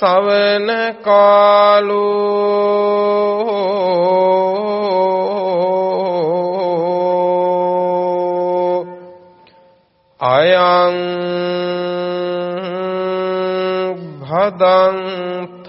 සවන කාලෝ අයං භදන්තා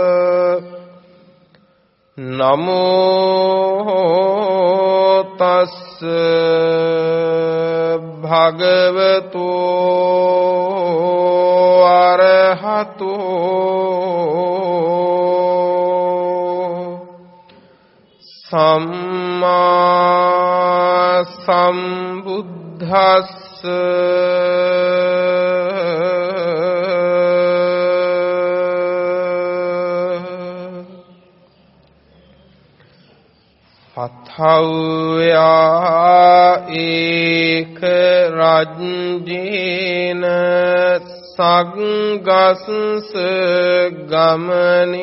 නමෝ තස් භගවතු අරහතු සම්මා සම්බුද්දස්ස පතව්යා ඒක රජ්ජේන සග්ගස්ස ගමනේනවා.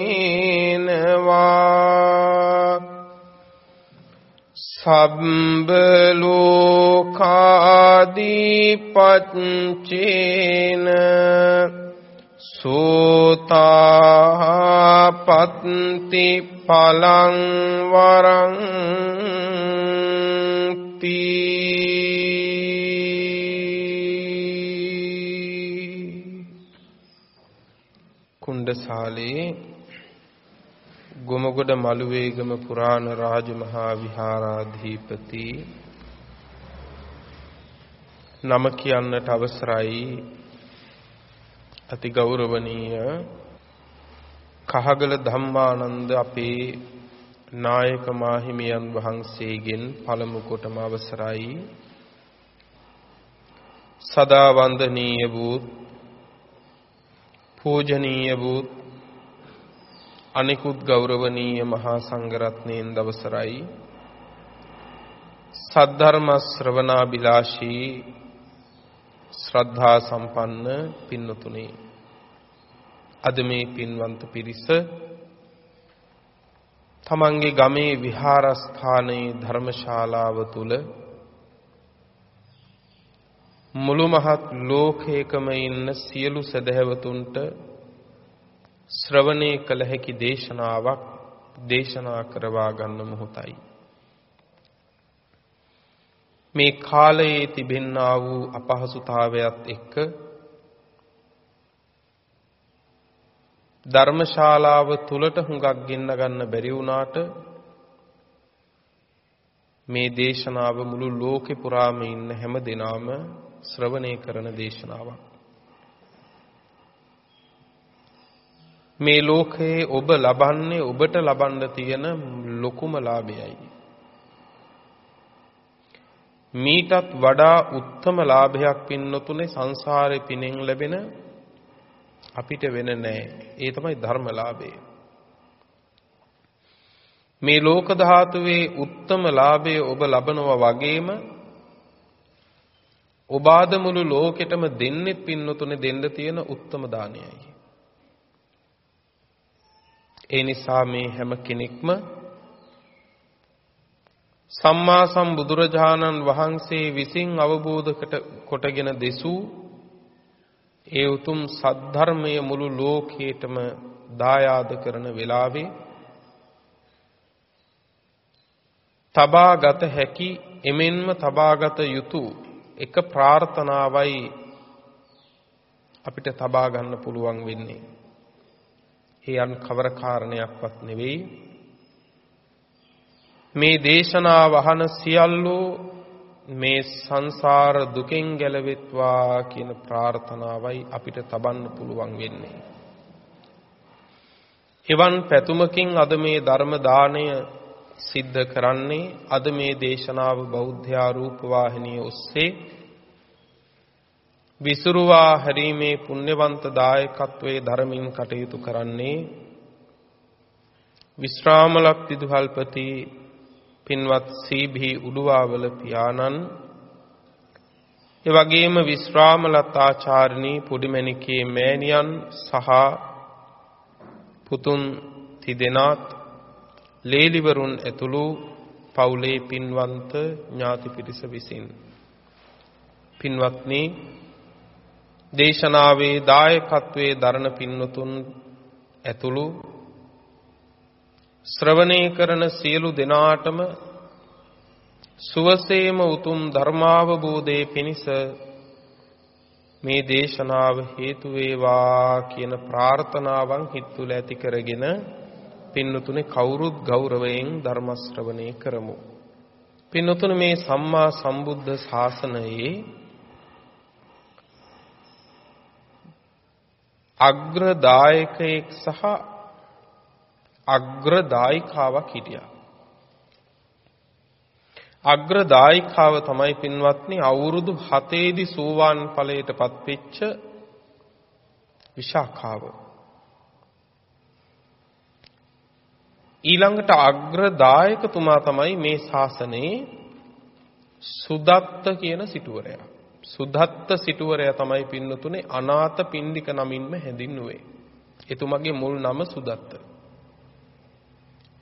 සබ්බ ලෝකාදී පච්චේන සෝතාපත්ති පලං වරං කුණ්ඩසාලේ ගොමගොඩ මළුවේගම පුරාණ රාජමහා විහාරාධිපති නම කියන්නට අවසරයි. අති ගෞරවනීය කහගල ධම්මානන්ද අපේ නායක මාහිමියන් වහන්සේගෙන් පළමු කොටම අවසරයි. සදා වන්දනීය වූ පූජනීය වූ අනිකුත් ගෞරවනීය මහා සංඝරත්නයන් දවසරයි. සද්ධර්ම ශ්‍රවණාබිලාෂී ශ්‍රද්ධා සම්පන්න පින්නතුනේ. අද මේ පින්වන්ත පිරිස තමන්ගේ ගමේ විහාරස්ථානයේ ධර්මශාලාව තුල මුළු මහත් ලෝකයකම ඉන්න සියලු සදහැවතුන්ට ශ්‍රවණය කළ හැකි දේශනාවක් දේශනා කරවා ගන්න මොහොතයි. මේ කාලයේ තිබෙන්නා වූ අපහසුතාවයත් එක්ක ධර්මශාලාව තුලට හුඟක් ගෙන්න ගන්න බැරි වුණාට මේ දේශනාව මුළු ලෝකෙ පුරාම ඉන්න හැම දිනාම ශ්‍රවණය කරන දේශනාවක්. මේ ලෝකයේ ඔබ ලබන්නේ ඔබට ලබන්න තියෙන ලොකුම ලාභයයි. මීටත් වඩා උත්තම ලාභයක් පින්නතුනේ සංසාරේ පිනෙන් ලැබෙන අපිට වෙන නෑ. ඒ තමයි ධර්මලාභය. මේ ලෝක ධාතුවේ උත්තම ලාභය ඔබ ලබනවා වගේම ඔබ ආද මුළු ලෝකෙටම දෙන්නෙත් පින්නතුනේ දෙන්න තියෙන උත්තම දානයයි. ඒ නිසා මේ හැම කෙනෙක්ම සම්මා සම්බුදුරජාණන් වහන්සේ විසින් අවබෝධ කොටගෙන දෙසූ ඒ උතුම් සද්ධර්මය මුළු ලෝකයටම දායාද කරන වෙලාවේ තබාගත හැකි එමෙන්ම තබාගත යුතු එක ප්‍රාර්ථනාවයි අපිට තබා ගන්න පුළුවන් වෙන්නේ. ඒ අන් කවර කාරණයක්වත් නෙවෙයි. මේ දේශනා වහන සියල්ලෝ මේ සංසාර දුකෙන් ගැලවෙත්වා කියන ප්‍රාර්ථනාවයි අපිට තබන්න පුළුවන් වෙන්නේ. එවන් පැතුමකින් අද මේ ධර්ම දාණය සිද්ධ කරන්නේ අද මේ දේශනාව බෞද්ධ ආරූප වාහිනිය ඔස්සේ විසුරුවා හැරීමේ පුණ්‍යවන්ත දායකත්වයේ ධර්මින් කටයුතු කරන්නේ විශ්‍රාමලක් විදුහල්පති පින්වත් සීභී උඩුවාවල පියාණන් ඒ වගේම විශ්‍රාමලත් ආචාර්යනී පුඩිමැණිකේ මෑණියන් සහ පුතුන් තිදෙනාත් ලේලිවරුන් ඇතුළු පවුලේ පින්වන්ත ඥාති පිරිස විසින්. පින්වත්නි දේශනාවේ දායකත්වයේ දරණ පින්වතුන් ඇතුළු ශ්‍රවණය කරන සියලු දෙනාටම සුවසේම උතුම් ධර්මාවබෝධයේ පිණිස මේ දේශනාව හේතු වේවා කියන ප්‍රාර්ථනාවන් හිත තුළ ඇති කරගෙන පින්නතුනේ කවුරුත් ගෞරවයෙන් ධර්ම ශ්‍රවණය කරමු. පින්නතුනේ මේ සම්මා සම්බුද්ධ ශාසනයේ අග්‍රදායකයෙක් සහ අග්‍රදායිකාවක් හිටියා. අග්‍රදායිකාව තමයි පින්වත්නි අවුරුදු 7 දී සෝවාන් ඵලයටපත් වෙච්ච විශාඛාව. ඊළඟට අග්‍රදායකතුමා තමයි මේ ශාසනයේ සුදත්ත කියන සිටුවරයා. සුදත්ත සිටුවරයා තමයි පින්නතුනේ අනාථ පින්ඩික නමින්ම හැඳින්වුවේ. එතුමගේ මුල් නම සුදත්ත.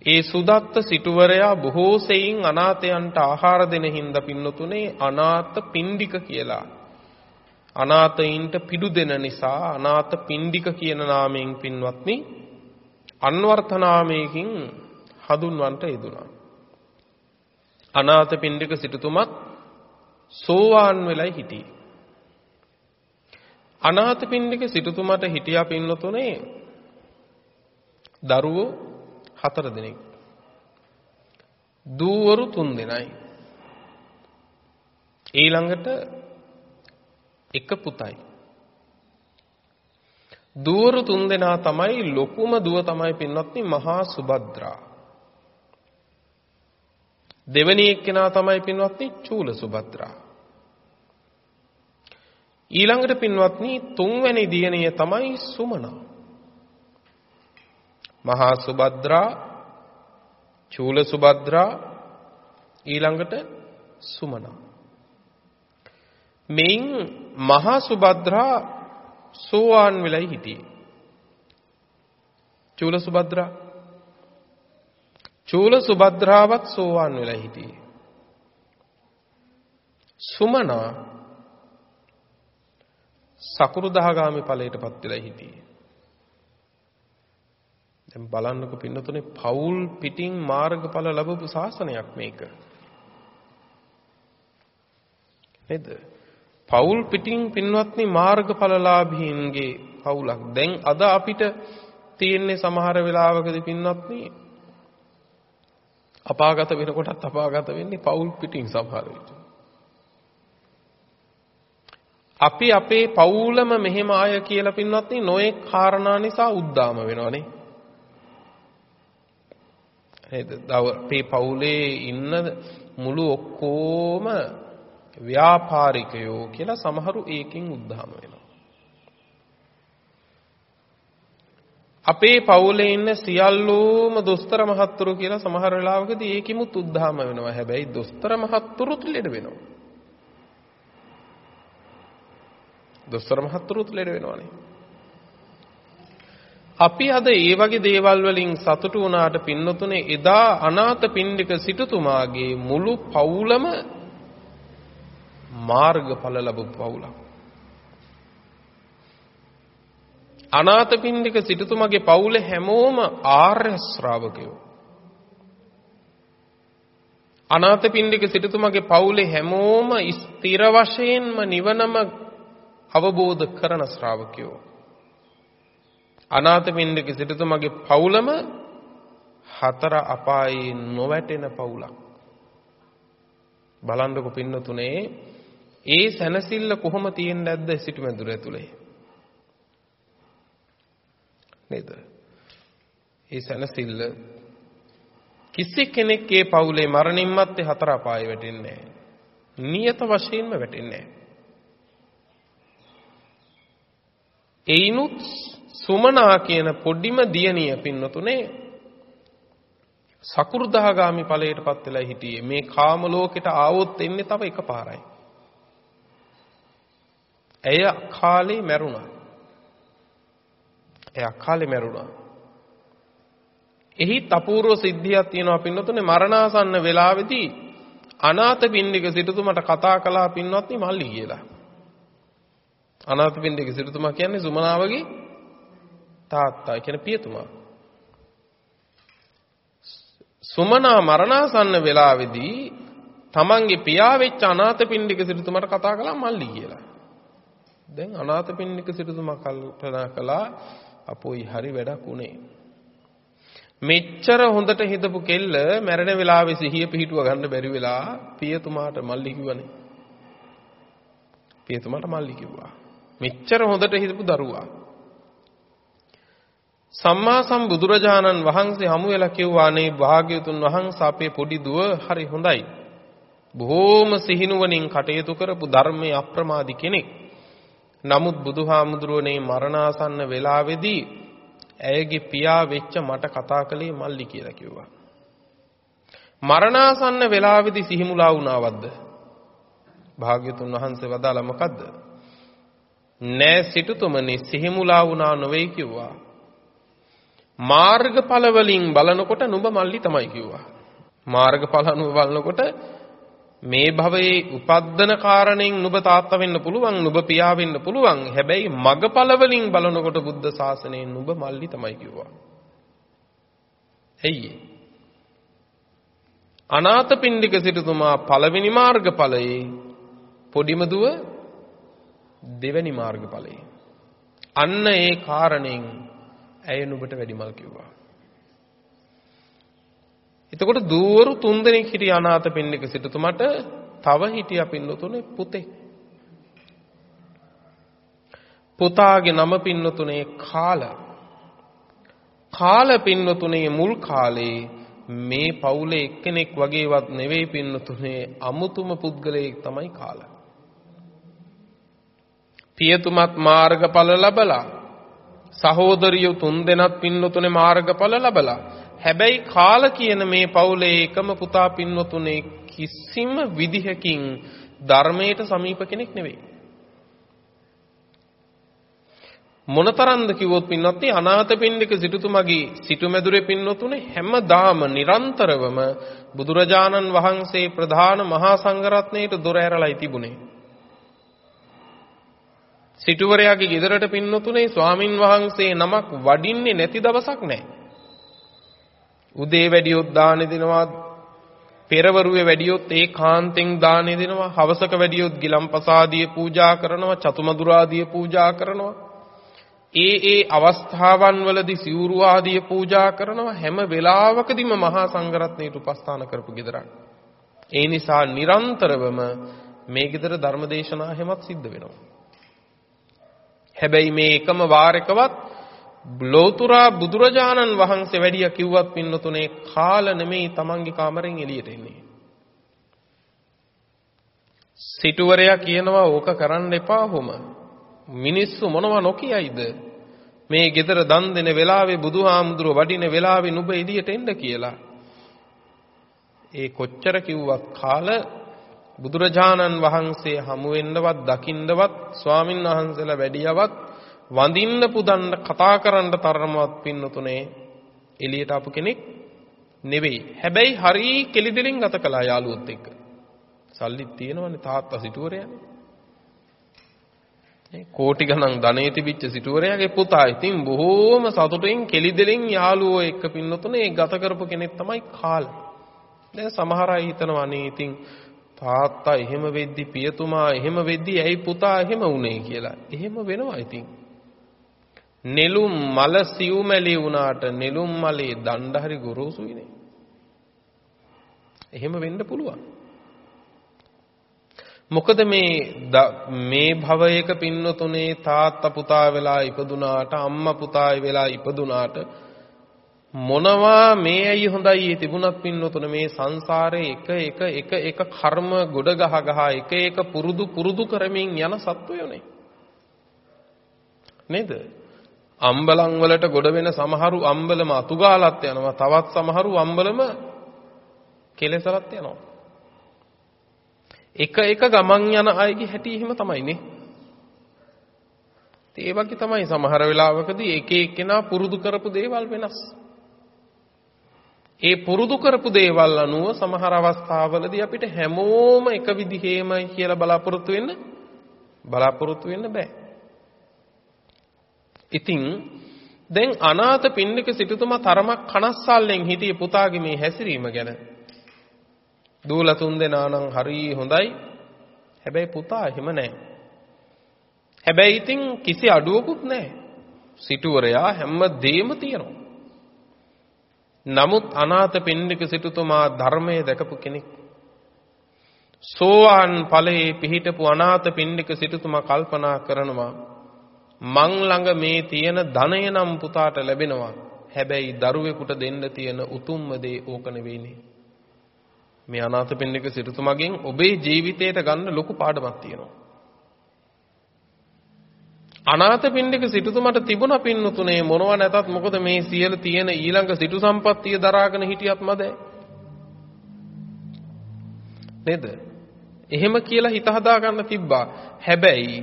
ඒ සුදත්ත සිටුවරයා බොහෝ සෙයින් අනාථයන්ට ආහාර දෙන හින්දා පින්නතුනේ අනාථ පින්ඩික කියලා. අනාථයින්ට පිඩු දෙන නිසා අනාථ පින්ඩික කියන නාමයෙන් පින්වත්නි අන්වර්ථ නාමයකින් හඳුන්වන්නට යෙදුනා. අනාථ පින්ඩික සිටුතුමත් සෝවාන් වෙලයි හිටියේ. අනාථ පින්ඩික සිටුතුමට හිටියා පින්නතුනේ දරුවෝ හතර දෙනෙක්. දූවරු තුන් දෙනයි. ඊළඟට එක පුතයි. දුවරු තුන්දෙනා තමයි ලොකුම දුව තමයි පින්වත්නි මහා සුභද්‍රා. දෙවෙනි එක්කෙනා තමයි පින්වත්නි චූල සුභද්‍රා. ඊළඟට පින්වත්නි තුන්වැනි දියණිය තමයි සුමනා. මහා සුභද්‍රා චූල සුභද්‍රා ඊළඟට සුමනා. මෙයින් මහා සුභද්‍රා සෝවාන් වෙලයි හිටියේ. චූල සුභද්‍රා චූල සුභද්‍රාවත් සෝවාන් වෙලා හිටියේ. සුමනා සකුරුදාගාමි ඵලයටපත් වෙලා හිටියේ. දැන් බලන්නකො පින්නතුනේ පෞල් පිටින් මාර්ගඵල ලැබපු ශාසනයක් මේක. නේද? පවුල් පිටින් පින්වත්නි මාර්ගඵලලාභීන්ගේ පවුලක්. දැන් අද අපිට තියෙන්නේ සමහර වෙලාවකදී පින්වත්නි අපාගත වෙනකොටත් අපාගත වෙන්නේ පවුල් පිටින් සමහර විට. අපි අපේ පවුලම මෙහෙම ආය කියලා පින්වත්නි නොයේ කාරණා නිසා උද්දාම වෙනවනේ. නේද? අපේ පවුලේ ඉන්න මුළු ඔක්කොම ව්‍යාපාරිකයෝ කියලා සමහරු ඒකෙන් උද්ධාම වෙනවා. අපේ පවුලේ ඉන්න සියල්ලෝම දොස්තර මහත්තුරු කියලා සමහර වෙලාවකදී ඒකිමුත් උද්ධාම වෙනවා. හැබැයි දොස්තර මහත්තුරුත් ලෙඩ වෙනවා. දොස්තර මහත්තුරුත් ලෙඩ වෙනවානේ. අපි අද ඒ වගේ දේවල් වලින් සතුටු වුණාට පින්නතුනේ එදා අනාථ පින්ඩික සිටුතුමාගේ මුළු පවුලම මාර්ගඵල ලැබු පවුලක්. අනාථපිණ්ඩික සිටුතුමගේ පවුලේ හැමෝම ආර්ය ශ්‍රාවකයෝ. අනාථපිණ්ඩික සිටුතුමගේ පවුලේ හැමෝම ස්ථිර වශයෙන්ම නිවනම අවබෝධ කරන ශ්‍රාවකයෝ. අනාථපිණ්ඩික සිටුතුමගේ පවුලම හතර අපායේ නොවැටෙන පවුලක්. බලන්නකො පින්නතුනේ ඒ සැනසෙල්ල කොහොම තියෙන්නේ නැද්ද සිටුමැදුර ඇතුලේ? නේද? ඒ සැනසෙල්ල කිසි කෙනෙක්ගේ පවුලේ මරණින් මත්තේ හතර අපායේ වැටෙන්නේ නැහැ. නියත වශයෙන්ම වැටෙන්නේ නැහැ. එයිනුත් සුමනා කියන පොඩිම දියණිය පින්නතුනේ සකු르දාගාමි ඵලයටපත් වෙලා හිටියේ මේ කාම ලෝකෙට ආවොත් එන්නේ තව එකපාරයි. ඇය කාලේ මැරුණා. එයා කාලේ මැරුණා. එහි තපූර්ව සිද්ධියක් තියෙනවා පින්නතුනේ මරණාසන්න වෙලාවේදී අනාථ පින්ඩික සිටුතුමට කතා කළා පින්වත්නි මල්ලි කියලා. අනාථ පින්ඩික සිටුතුමා කියන්නේ සුමනාවගේ තාත්තා කියන පියතුමා. සුමනා මරණාසන්න වෙලාවේදී තමන්ගේ පියා වෙච්ච අනාථ පින්ඩික සිටුතුමට කතා කළා මල්ලි කියලා. දැන් අනාථ පින්ඩික සිටුතුමා කල්පනා කළා අපෝයි හරි වැඩක් උනේ. මෙච්චර හොඳට හිතපු කෙල්ල මැරෙන වෙලාවේ සිහිය පිහිටුව ගන්න බැරි වෙලා පියතුමාට මල්ලි කිව්වනේ. පියතුමාට මල්ලි කිව්වා. මෙච්චර හොඳට හිතපු දරුවා. සම්මා සම්බුදුරජාණන් වහන්සේ හමු වෙලා කිව්වා නේ භාග්‍යතුන් වහන්සේ අපේ පොඩි දුව හරි හොඳයි. බොහෝම සිහිනුවණින් කටයුතු කරපු ධර්මයේ අප්‍රමාදි කෙනෙක්. නමුත් බුදුහාමුදුරුවනේ මරණාසන්න වෙලාවේදී ඇයගේ පියා වෙච්ච මට කතා කළේ මල්ලි කියලා කිව්වා. මරණාසන්න වෙලාවේදී සිහිමුලා වුණාවද්ද? භාග්‍යතුන් වහන්සේ වදාලා මොකද්ද? නෑ සිටුතුමනි සිහිමුලා වුණා නොවේ කිව්වා. මාර්ගඵල වලින් බලනකොට නුඹ මල්ලි තමයි කිව්වා. මාර්ගඵල අනුව බලනකොට මේ භවයේ උපද්දන කාරණෙන් නුඹ තාත්තා වෙන්න පුළුවන් නුඹ පියා වෙන්න පුළුවන් හැබැයි මගපල වලින් බලනකොට බුද්ධ ශාසනයෙන් නුඹ මල්ලි තමයි කිව්වා. ඇයි අනාථපිණ්ඩික සිටුතුමා පළවෙනි මාර්ගඵලයේ පොඩිම දුව දෙවැනි මාර්ගඵලයේ අන්න ඒ කාරණෙන් ඇය නුඹට වැඩිමල් කිව්වා. එතකොට දූවරු තුන්දෙනෙක් හිටිය අනාථ පින්නික සිටුතුමට තව හිටියා පින්නතුනේ පුතෙක්. පුතාගේ නම පින්නතුනේ කාල. කාල පින්නතුනේ මුල් කාලේ මේ පවුලේ එක්කෙනෙක් වගේවත් නෙවෙයි පින්නතුනේ අමුතුම පුද්ගලයෙක් තමයි කාල. පියතුමත් මාර්ගඵල ලැබලා සහෝදරියෝ තුන්දෙනත් පින්නතුනේ මාර්ගඵල ලැබලා හැබැයි කාල කියන මේ පවුලේ එකම පුතා පින්වතුනේ කිසිම විදිහකින් ධර්මයට සමීප කෙනෙක් නෙවෙයි. මොනතරම්ද කිව්වොත් පින්වත්නි අනාථපිණ්ඩික සිටුතුමගේ සිටුමැදුරේ පින්වතුනේ හැමදාම නිරන්තරවම බුදුරජාණන් වහන්සේ ප්‍රධාන මහා සංඝරත්නයට දොර ඇරලායි තිබුණේ. සිටුවරයාගේ ගෙදරට පින්වතුනේ ස්වාමින් වහන්සේ නමක් වඩින්නේ නැති දවසක් නැහැ. උදේ වැඩියොත් දාන දෙනවා පෙරවරුවේ වැඩියොත් ඒ කාන්තෙන් දාන දෙනවා හවසක වැඩියොත් ගිලම්පසාදිය පූජා කරනවා චතුමදුරාදිය පූජා කරනවා. ඒ ඒ අවස්ථාවන් වලදී සිවුරු ආදිය පූජා කරනවා. හැම වෙලාවකදීම මහා සංඝරත්නයට උපස්ථාන කරපු ගෙදරක්. ඒ නිසා නිරන්තරවම මේ ගෙදර ධර්මදේශනා හැමත් සිද්ධ වෙනවා. හැබැයි මේ එකම වාරයකවත් ලෝතුරා බුදුරජාණන් වහන්සේ වැඩිය කිව්වත් පින්නතුනේ කාල නෙමෙයි තමන්ගේ කාමරෙන් එළියට එන්නේ. සිටුවරයා කියනවා ඕක කරන්න එපා හොම. මිනිස්සු මොනවා නොකියයිද? මේ ගෙදර දන් දෙන වෙලාවේ බුදුහාමුදුරුව වඩින වෙලාවේ නුඹ එළියට එන්න කියලා. ඒ කොච්චර කිව්වත් කාල බුදුරජාණන් වහන්සේ හමු වෙන්නවත් දකින්නවත් ස්වාමින් වහන්සේලා වැඩියවත් වඳින්න පුදන්න කතා කරන්න තරමවත් පින්නතුනේ එළියට ආපු කෙනෙක් නෙවෙයි. හැබැයි හරි කෙලිදෙලින් ගත කළා යාළුවොත් එක්ක. සල්ලිත් තියෙනවනේ තාත්තා සිටුවරයානේ. කෝටි ගණන් ධනෙ තිබිච්ච සිටුවරයාගේ පුතා. ඉතින් බොහෝම සතුටින් කෙලිදෙලින් යාළුවෝ එක්ක පින්නතුනේ ගත කරපු කෙනෙක් තමයි කාල්. දැන් සමහර අය හිතනවා අනේ ඉතින් තාත්තා එහෙම වෙද්දි පියතුමා එහෙම වෙද්දි ඇයි පුතා එහෙම වුනේ කියලා. එහෙම වෙනවා ඉතින්. නෙළුම් මල සිව්මැලි වුණාට නෙළුම් මලේ දණ්ඩ හරි ගොරෝසුයිනේ. එහෙම වෙන්න පුළුවන්. මොකද මේ මේ භවයක පින්නතුනේ තාත්තා පුතා වෙලා ඉපදුනාට අම්මා පුතා වෙලා ඉපදුනාට මොනවා මේ ඇයි හොඳයි තිබුණත් පින්නතුනේ මේ සංසාරේ එක එක එක එක කර්ම ගොඩ ගහ ගහ එක එක පුරුදු පුරුදු කරමින් යන සත්වයෝනේ නේද අම්බලන් වලට ගොඩ වෙන සමහරු අම්බලම අතුගාලත් යනවා තවත් සමහරු අම්බලම කෙලසලත් යනවා එක එක ගමන් යන අයගේ හැටි එහෙම තමයිනේ. ඒ වගේ තමයි සමහර වෙලාවකදී එක එක්කෙනා පුරුදු කරපු දේවල් වෙනස්. ඒ පුරුදු කරපු දේවල් අනුව සමහර අවස්ථාවලදී අපිට හැමෝම එක විදිහේමයි කියලා බලාපොරොත්තු වෙන්න බලාපොරොත්තු වෙන්න බෑ. ඉතින් දැන් අනාථ පින්නික සිටුතුමා තරමක් කනස්සල්ලෙන් හිටියේ පුතාගේ මේ හැසිරීම ගැන. දූලා තුන් දෙනා නම් හරි හොඳයි. හැබැයි පුතා එහෙම නැහැ. හැබැයි ඉතින් කිසි අඩුවකුත් නැහැ. සිටුවරයා හැම දෙයක්ම තියෙනවා. නමුත් අනාථ පින්නික සිටුතුමා ධර්මයේ දැකපු කෙනෙක්. සෝවාන් ඵලයේ පිහිටපු අනාථ පින්නික සිටුතුමා කල්පනා කරනවා මං ළඟ මේ තියෙන ධනය නම් පුතාට ලැබෙනවා. හැබැයි දරුවෙකුට දෙන්න තියෙන උතුම්ම දේ ඕක නෙවෙයිනේ. මේ අනාථපිණ්ඩික සිටුතුමගෙන් ඔබේ ජීවිතයට ගන්න ලොකු පාඩමක් තියෙනවා. අනාථපිණ්ඩික සිටුතුමට තිබුණ පින්නතුනේ මොනව නැතත් මොකද මේ සියලු තියෙන ඊළඟ සිටු සම්පත්තිය දරාගෙන හිටියත් මදයි. නේද? එහෙම කියලා හිත හදා ගන්න තිබ්බා. හැබැයි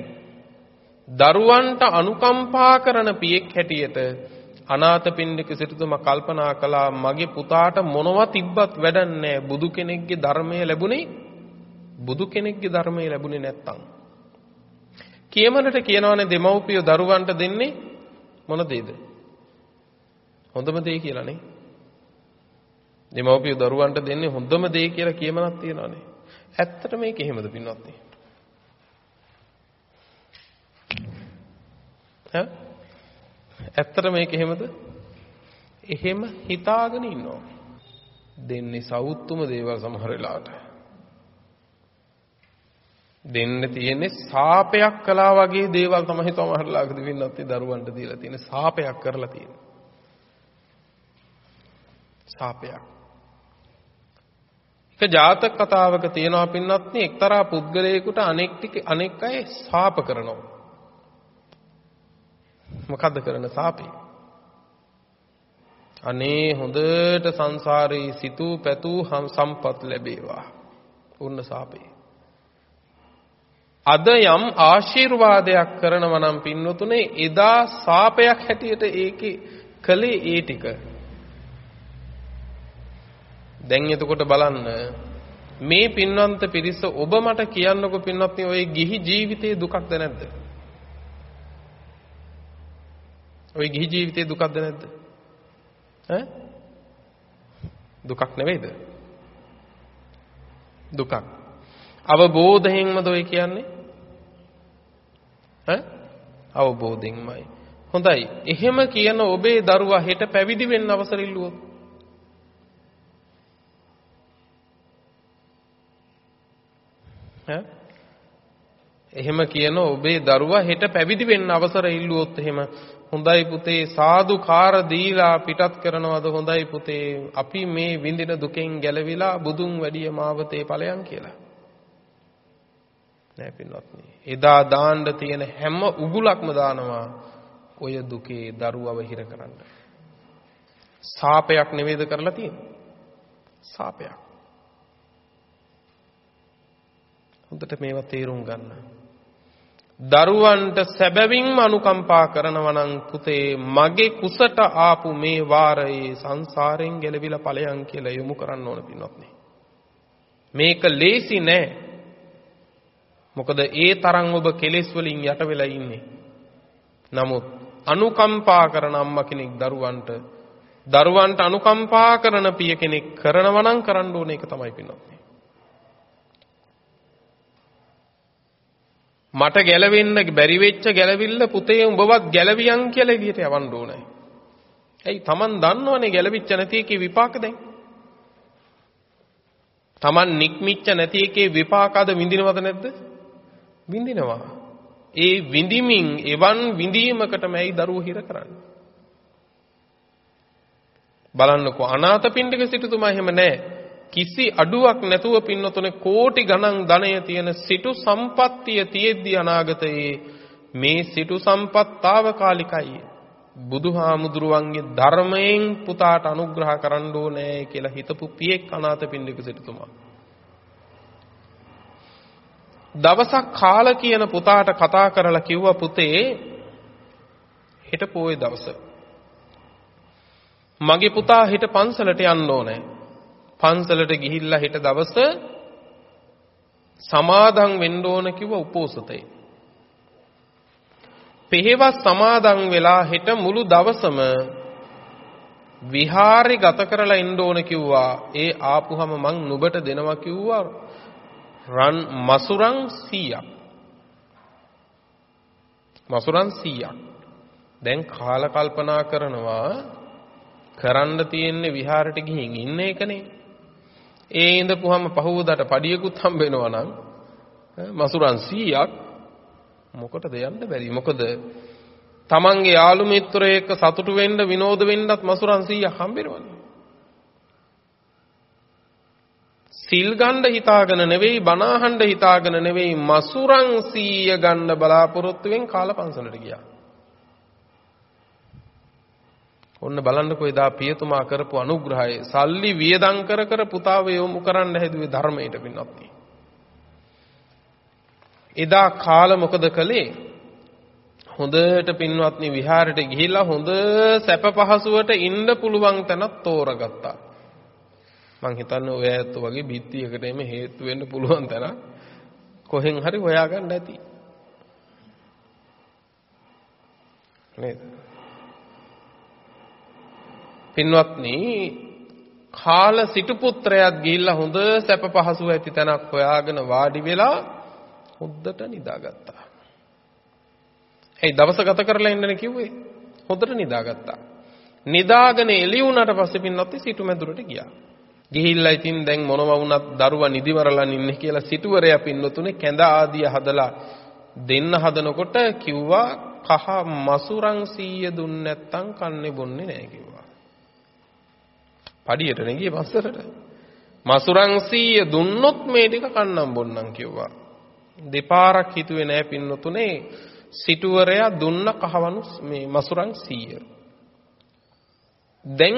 දරුවන්ට අනුකම්පා කරන පියෙක් හැටියට අනාථපිණ්ඩික සිටුතුමා කල්පනා කළා මගේ පුතාට මොනවා තිබ්බත් වැඩක් බුදු කෙනෙක්ගේ ධර්මය ලැබුණේ බුදු කෙනෙක්ගේ ධර්මය ලැබුණේ නැත්තම් කියමනට කියනවානේ දෙමව්පියෝ දරුවන්ට දෙන්නේ මොන දෙයද හොඳම දේ කියලානේ දෙමව්පියෝ දරුවන්ට දෙන්නේ හොඳම දේ කියලා කියමනක් තියනවානේ ඇත්තට මේක එහෙමද පින්වත්නි ඈ ඇත්තට මේක එහෙමද? එහෙම හිතාගෙන ඉන්නවා. දෙන්නේ සෞතුම දේවල් සමහර වෙලාවට. දෙන්න තියෙන්නේ සාපයක් කළා වගේ දේවල් තමයි සමහර ලාකදී වෙන්නත් දරුවන්ට දීලා තියෙන සාපයක් කරලා තියෙන්නේ. සාපයක්. එක ජාතක කතාවක තියෙනවා පින්නත් එක්තරා පුද්ගලයෙකුට අනෙක් ටික අනෙක් අය සාප කරනවා. මොකද්ද කරන සාපේ? අනේ හොඳට සංසාරේ සිතූ පැතූ සම්පත් ලැබේවා. උන්න සාපේ. අද යම් ආශිර්වාදයක් කරනවා නම් පින්වතුනේ එදා සාපයක් හැටියට ඒකේ කලේ ඒ ටික. දැන් එතකොට බලන්න මේ පින්වන්ත පිරිස ඔබ මට කියන්නකො පින්වත්නි ඔය ගිහි ජීවිතයේ දුකක්ද නැද්ද? ওই ගිහි ජීවිතේ දුකක්ද නැද්ද? ඈ? දුකක් නෙවෙයිද? දුකක්. අවබෝධයෙන්මද ඔය කියන්නේ? ඈ? අවබෝධයෙන්මයි. හොඳයි. එහෙම කියන ඔබේ දරුවා හෙට පැවිදි වෙන්න අවසර ඉල්ලුවොත් ඈ? එහෙම කියන ඔබේ දරුවා හෙට පැවිදි වෙන්න අවසර ඉල්ලුවොත් එහෙම හොඳයි පුතේ සාදුකාර දීලා පිටත් කරනවද හොඳයි පුතේ අපි මේ විඳින දුකෙන් ගැලවිලා බුදුන් වැඩිය මාවතේ ඵලයන් කියලා. නෑ පින්වත්නි. එදා දාන්න තියෙන හැම උගුලක්ම දානවා ඔය දුකේ දරුවව හිර කරන්න. සාපයක් නෙවෙයිද කරලා තියෙන්නේ? සාපයක්. හොඳට මේවා තේරුම් ගන්න. දරුවන්ට සැබවින්ම අනුකම්පා කරනවා නම් පුතේ මගේ කුසට ආපු මේ වාරයේ සංසාරයෙන් ගැලවිලා ඵලයන් කියලා යොමු කරන්න ඕන පින්වත්නි. මේක ලේසි නෑ. මොකද ඒ තරම් ඔබ කෙලෙස් වලින් යට වෙලා ඉන්නේ. නමුත් අනුකම්පා කරන අම්මා කෙනෙක් දරුවන්ට දරුවන්ට අනුකම්පා කරන පිය කෙනෙක් කරනවා නම් කරන්න ඕන එක තමයි පින්වත්නි. මට ගැලවෙන්න බැරි වෙච්ච ගැලවිල්ල පුතේ උඹවත් ගැලවියන් කියලා එළියට යවන්න ඕනේ. ඇයි Taman දන්නවනේ ගැලවිච්ච නැති එකේ විපාක දැන්. Taman නික්මිච්ච නැති එකේ විපාක අද විඳිනවද නැද්ද? විඳිනවා. ඒ විඳිමින් එවන් විඳීමකටම ඇයි දරුවෝ හිර කරන්නේ? බලන්නකෝ අනාථපිණ්ඩික සිටුතුමා එහෙම නැහැ. කිසි අඩුවක් නැතුව පින්නතුනේ කෝටි ගණන් ධනය තියෙන සිටු සම්පත්තිය තියෙද්දි අනාගතයේ මේ සිටු සම්පත්තාවකාලිකයි. බුදුහාමුදුරුවන්ගේ ධර්මයෙන් පුතාට අනුග්‍රහ කරන්න ඕනේ කියලා හිතපු පියෙක් අනාථපිණ්ඩික සිටුතුමා. දවසක් කාල කියන පුතාට කතා කරලා කිව්වා පුතේ හෙට පොයේ දවස. මගේ පුතා හෙට පන්සලට යන්න ඕනේ. පන්සලට ගිහිල්ලා හෙට දවස සමාදන් වෙන්න ඕන කිව්ව උපෝසතේ. පෙහෙවස් සමාදන් වෙලා හෙට මුළු දවසම විහාරේ ගත කරලා ඉන්න ඕන කිව්වා. ඒ ආපුහම මං නුඹට දෙනවා කිව්වා රන් මසුරන් 100ක්. මසුරන් 100ක්. දැන් කාල කල්පනා කරනවා කරන්න තියෙන්නේ විහාරට ගිහින් ඉන්න එකනේ. ඒ ඉඳපුවාම පහවදාට පඩියකුත් හම්බ වෙනවා නම් මසුරන් 100ක් මොකටද යන්න බැරි මොකද තමන්ගේ යාළු මිත්‍රයෙක් එක්ක සතුටු වෙන්න විනෝද වෙන්නත් මසුරන් 100ක් හම්බ වෙනවනේ සිල් ගන්න හිතාගෙන නෙවෙයි බණ අහන්න හිතාගෙන නෙවෙයි මසුරන් 100 ගන්න බලාපොරොත්තු වෙන් කාල පන්සලට ගියා ඔන්න බලන්නකෝ එදා පියතුමා කරපු අනුග්‍රහය සල්ලි වියදම් කර කර පුතාව යොමු කරන්න හැදුවේ ධර්මයට පින්වත්නි. එදා කාල මොකද කළේ? හොඳට පින්වත්නි විහාරයට ගිහිල්ලා හොඳ සැප පහසුවට ඉන්න පුළුවන් තැනක් තෝරගත්තා. මං හිතන්නේ ඔය ඇත්ත වගේ බිත්තියකට එමෙ හේතු වෙන්න පුළුවන් තැන කොහෙන් හරි හොයාගන්න ඇති. නේද? පින්වත්නි කාල සිටු පුත්‍රයාත් ගිහිල්ලා හොඳ සැප පහසුව ඇති තැනක් හොයාගෙන වාඩි වෙලා හොද්දට නිදාගත්තා. ඇයි දවස ගත කරලා ඉන්නනේ කිව්වේ? හොද්දට නිදාගත්තා. නිදාගෙන එළි වුණාට පස්සේ පින්වත්නි සිටු මැදුරට ගියා. ගිහිල්ලා ඉතින් දැන් මොනව වුණත් දරුවා නිදිවරලා ඉන්නේ කියලා සිටුවරයා පින්නතුනේ කැඳ ආදිය හදලා දෙන්න හදනකොට කිව්වා කහ මසුරන් 100 දුන්න නැත්තම් කන්නේ බොන්නේ නැහැ කිව්වා. පඩියට නෙගිය පස්සරට. මසුරන් 100 දුන්නොත් මේ ටික කන්නම් බොන්නම් කිව්වා. දෙපාරක් හිතුවේ නෑ පින්නතුනේ සිටුවරයා දුන්න කහවණු මේ මසුරන් 100. දැන්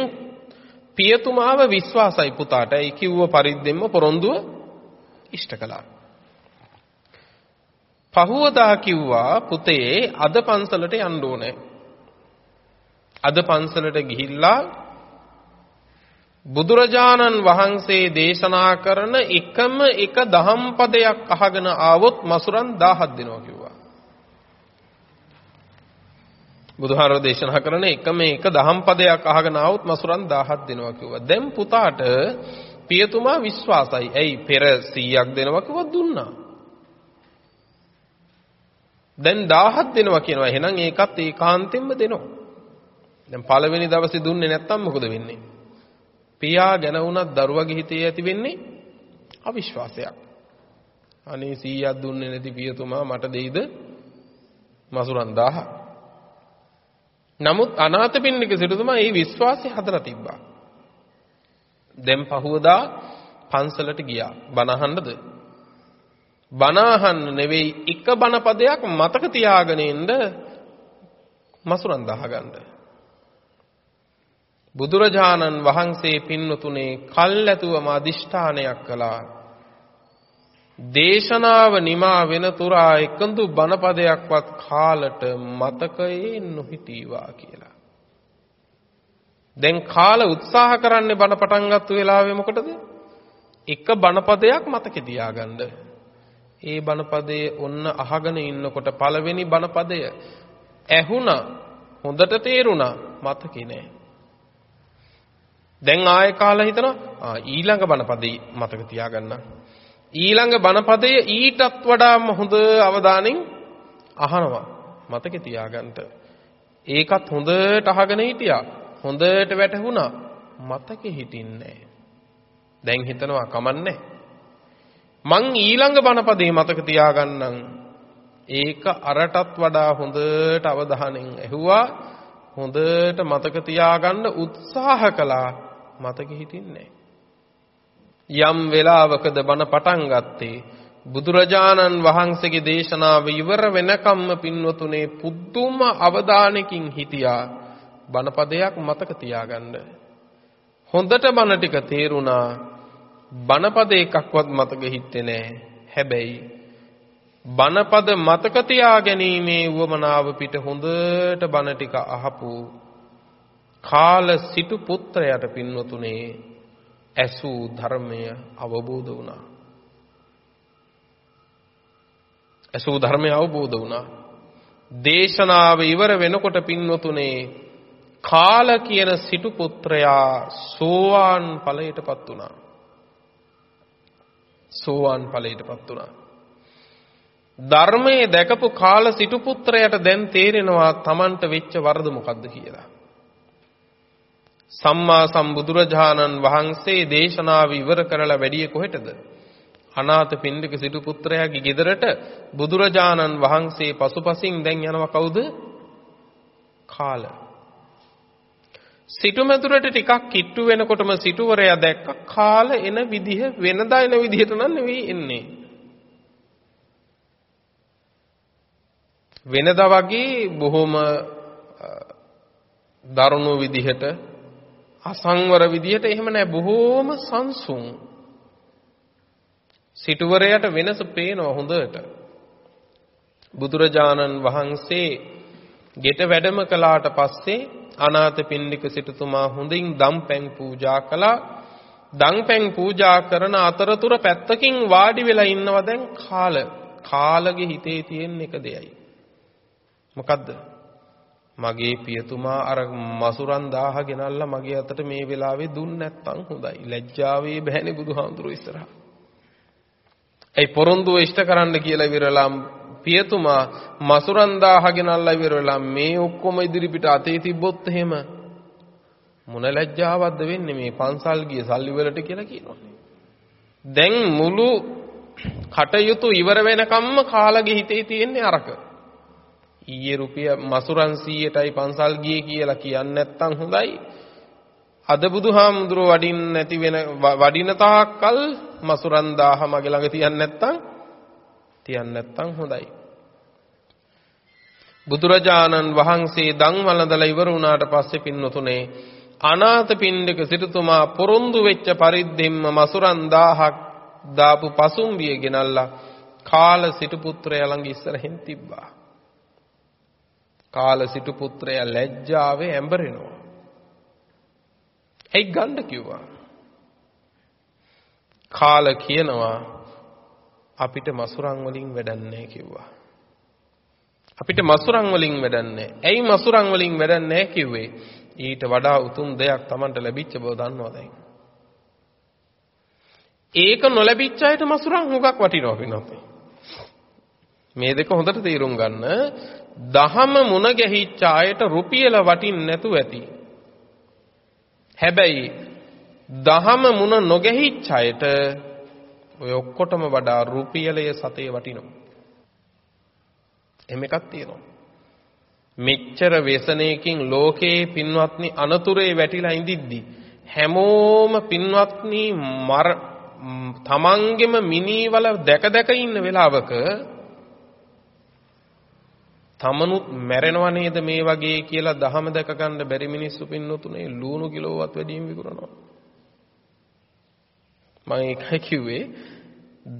පියතුමාව විශ්වාසයි පුතාට ඒ කිව්ව පරිද්දෙන්ම පොරොන්දුව ඉෂ්ට කළා. පහුවදා කිව්වා පුතේ අද පන්සලට යන්න ඕනේ. අද පන්සලට ගිහිල්ලා බුදුරජාණන් වහන්සේ දේශනා කරන එකම එක දහම් පදයක් අහගෙන ආවොත් මසුරන් 1000ක් දෙනවා කිව්වා. බුදුහාරෝ දේශනා කරන එකම එක දහම් පදයක් අහගෙන ආවොත් මසුරන් 1000ක් දෙනවා කිව්වා. දැන් පුතාට පියතුමා විශ්වාසයි. ඇයි පෙර 100ක් දෙනවා කිව්වා දුන්නා. දැන් 1000ක් දෙනවා කියනවා. එහෙනම් ඒකත් ඒකාන්තයෙන්ම දෙනවා. දැන් පළවෙනි දවසේ දුන්නේ නැත්තම් මොකද වෙන්නේ? පියා ගැන වුණත් දරුවගේ හිතේ ඇති වෙන්නේ අවිශ්වාසයක්. අනේ 100ක් දුන්නේ නැති පියතුමා මට දෙයිද මසුරන් 1000. නමුත් අනාථපිණ්ඩික සිටුතුමා මේ විශ්වාසය හදලා තිබ්බා. දැන් පහුවදා පන්සලට ගියා. බණ අහන්නද? බණ අහන්න නෙවෙයි එක බණ පදයක් මතක තියාගෙන ඉන්න මසුරන් දහගන්න. බුදුරජාණන් වහන්සේ පින්නතුනේ කල්ැතුවම අදිෂ්ඨානයක් කළා. දේශනාව නිමා වෙන තුරා එකඳු බණපදයක්වත් කාලට මතකයේ නොහිටීවා කියලා. දැන් කාල උත්සාහ කරන්නේ බණ පටන් ගත්ත වෙලාවේ මොකටද? එක බණපදයක් මතකෙ තියාගන්න. ඒ බණපදයේ ඔන්න අහගෙන ඉන්නකොට පළවෙනි බණපදය ඇහුණා හොඳට තේරුණා මතකේ නෑ. දැන් ආයෙ කාලා හිතනවා ඊළඟ බණපදේ මතක තියාගන්න. ඊළඟ බණපදය ඊටත් වඩා හොඳ අවධානයෙන් අහනවා මතකේ තියාගන්න. ඒකත් හොඳට අහගෙන හිටියා. හොඳට වැටහුණා. මතකෙ හිටින්නේ දැන් හිතනවා කමන්නේ. මං ඊළඟ බණපදේ මතක තියාගන්නම්. ඒක අරටත් වඩා හොඳට අවධානයෙන් ඇහුවා. හොඳට මතක තියාගන්න උත්සාහ කළා. මතකෙ හිටින්නේ යම් වෙලාවකද බණ පටන් ගත්තේ බුදුරජාණන් වහන්සේගේ දේශනාව ඉවර වෙනකම්ම පින්වතුනේ පුදුම අවධානයකින් හිටියා බණපදයක් මතක තියාගන්න. හොඳට බණ ටික තේරුණා. බණපද එකක්වත් මතක හිටියේ නෑ. හැබැයි බණපද මතක තියා ගැනීමේ උවමනාව පිට හොඳට බණ ටික අහපු කාල සිටු පුත්‍රයාට පින්වතුනේ ඇසූ ධර්මය අවබෝධ වුණා. ඇසූ ධර්මය අවබෝධ වුණා. දේශනාව ඉවර වෙනකොට පින්වතුනේ කාල කියන සිටු පුත්‍රයා සෝවාන් ඵලයටපත් වුණා. සෝවාන් ඵලයටපත් වුණා. ධර්මයේ දැකපු කාල සිටු පුත්‍රයාට දැන් තේරෙනවා Tamanට වෙච්ච වරද මොකද්ද කියලා. සම්මා සම්බුදුරජාණන් වහන්සේ දේශනාව ඉවර කරලා වැඩිය කොහෙටද? අනාථ පින්ඩික සිටු පුත්‍රයාගේ ගෙදරට බුදුරජාණන් වහන්සේ පසුපසින් දැන් යනවා කවුද? කාල. සිටුමැදුරට ටිකක් කිට්ටු වෙනකොටම සිටුවරයා දැක්ක කාල එන විදිහ වෙනදා එන විදිහට නම් නෙවෙයි එන්නේ. වෙනදා වගේ බොහොම දරුණු විදිහට අසංවර විදිහට එහෙම නැහැ බොහෝම සංසුන්. සිටුවරයට වෙනස පේනවා හොඳට. බුදුරජාණන් වහන්සේ ගෙට වැඩම කළාට පස්සේ අනාථපිණ්ඩික සිටුතුමා හොඳින් දම්පැන් පූජා කළා. දම්පැන් පූජා කරන අතරතුර පැත්තකින් වාඩි වෙලා ඉන්නවා දැන් කාල. කාලගේ හිතේ තියෙන එක දෙයයි. මොකද්ද? මගේ පියතුමා අර මසුරන් දාහ ගෙනල්ලා මගේ අතට මේ වෙලාවේ දුන්න නැත්තම් හොඳයි. ලැජ්ජාවේ බෑනේ බුදුහාමුදුරුවෝ ඉස්සරහා. ඒ පොරොන්දුව ඉෂ්ට කරන්න කියලා ඉවරලා පියතුමා මසුරන් දාහ ගෙනල්ලා ඉවරලා මේ ඔක්කොම ඉදිරිපිට අතේ තිබ්බොත් එහෙම මොන ලැජ්ජාවක්ද වෙන්නේ මේ පන්සල් ගිය සල්ලි වලට කියලා කියනවා. දැන් මුළු කටයුතු ඉවර වෙනකම්ම කාලගේ හිතේ තියෙන්නේ අරක. ඊයේ රුපිය මසුරන් 100ටයි පන්සල් ගියේ කියලා කියන්නේ නැත්තම් හොඳයි. අද බුදුහාමුදුරුව වඩින්න නැති වෙන වඩින තාක්කල් මසුරන් 1000 මගේ ළඟ තියන්නේ නැත්තම් තියන්නේ නැත්තම් හොඳයි. බුදුරජාණන් වහන්සේ දන් වළඳලා ඉවර වුණාට පස්සේ පින්නතුනේ අනාථ පින්ඩක සිටුතුමා පොරොන්දු වෙච්ච පරිද්දෙන්ම මසුරන් 1000ක් දාපු පසුම්බිය ගෙනල්ලා කාල සිටු පුත්‍රයා ළඟ ඉස්සරහින් තිබ්බා. කාල සිටු පුත්‍රයා ලැජ්ජාවේ ඇඹරෙනවා. ඇයි ගන්න කිව්වා? කාල කියනවා අපිට මසුරන් වලින් වැඩක් නැහැ කිව්වා. අපිට මසුරන් වලින් වැඩක් නැහැ. ඇයි මසුරන් වලින් වැඩක් නැහැ කිව්වේ? ඊට වඩා උතුම් දෙයක් Tamanට ලැබිච්ච බව දන්නවා දැන්. ඒක නොලැබිච්ච අයට මසුරන් හුඟක් වටිනවා වෙනවා. මේ දෙක හොඳට තේරුම් ගන්න. දහම මුණ ගැහිච්ච අයට රුපියල වටින් නැතුව ඇති. හැබැයි දහම මුණ නොගැහිච්ච අයට ඔය ඔක්කොටම වඩා රුපියලය සතේ වටිනවා. එහෙම එකක් තියෙනවා. මෙච්චර ව්‍යසනයකින් ලෝකේ පින්වත්නි අනතුරේ වැටිලා ඉඳිද්දි හැමෝම පින්වත්නි මර තමන්ගෙම මිනීවල දැක දැක ඉන්න වෙලාවක තමනුත් මැරෙනව නේද මේ වගේ කියලා දහම දැක ගන්න බැරි මිනිස්සු පින්නතුනේ ලූණු කිලෝවත් වැඩියෙන් විකුණනවා. මම ඒකයි කිව්වේ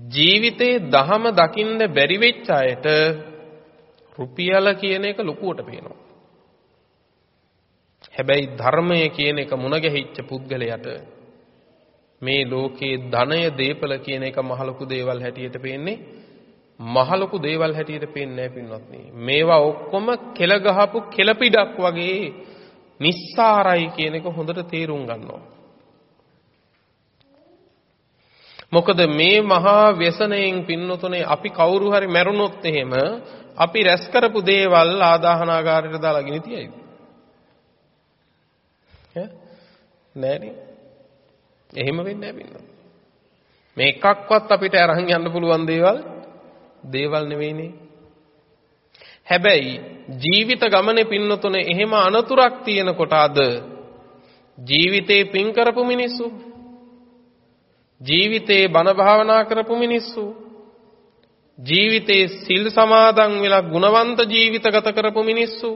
ජීවිතේ දහම දකින්න බැරි වෙච්ච අයට රුපියල කියන එක ලොකුවට පේනවා. හැබැයි ධර්මය කියන එක මුණ ගැහිච්ච පුද්ගලයාට මේ ලෝකේ ධනය දීපල කියන එක මහ ලොකු දේවල් හැටියට පේන්නේ මහ ලොකු දේවල් හැටියට පේන්නේ නැහැ පින්වත්නි. මේවා ඔක්කොම කෙල ගහපු කෙල පිටක් වගේ නිස්සාරයි කියන එක හොඳට තේරුම් ගන්නවා. මොකද මේ මහා ව්‍යසනයෙන් පින්නතුනේ අපි කවුරු හරි මැරුණොත් එහෙම අපි රැස් කරපු දේවල් ආදාහනාගාරයට දාලා ගිනි තියයිද? ඈ නෑනේ. එහෙම වෙන්නේ නැහැ පින්නතුනේ. මේ එකක්වත් අපිට අරන් යන්න පුළුවන් දේවල් දේවල් නෙවෙයිනේ. හැබැයි ජීවිත ගමනේ පින්නතුනේ එහෙම අනතුරක් තියෙනකොට අද ජීවිතේ පින් කරපු මිනිස්සු ජීවිතේ බණ භාවනා කරපු මිනිස්සු ජීවිතේ සිල් සමාදන් වෙලා ගුණවන්ත ජීවිත ගත කරපු මිනිස්සු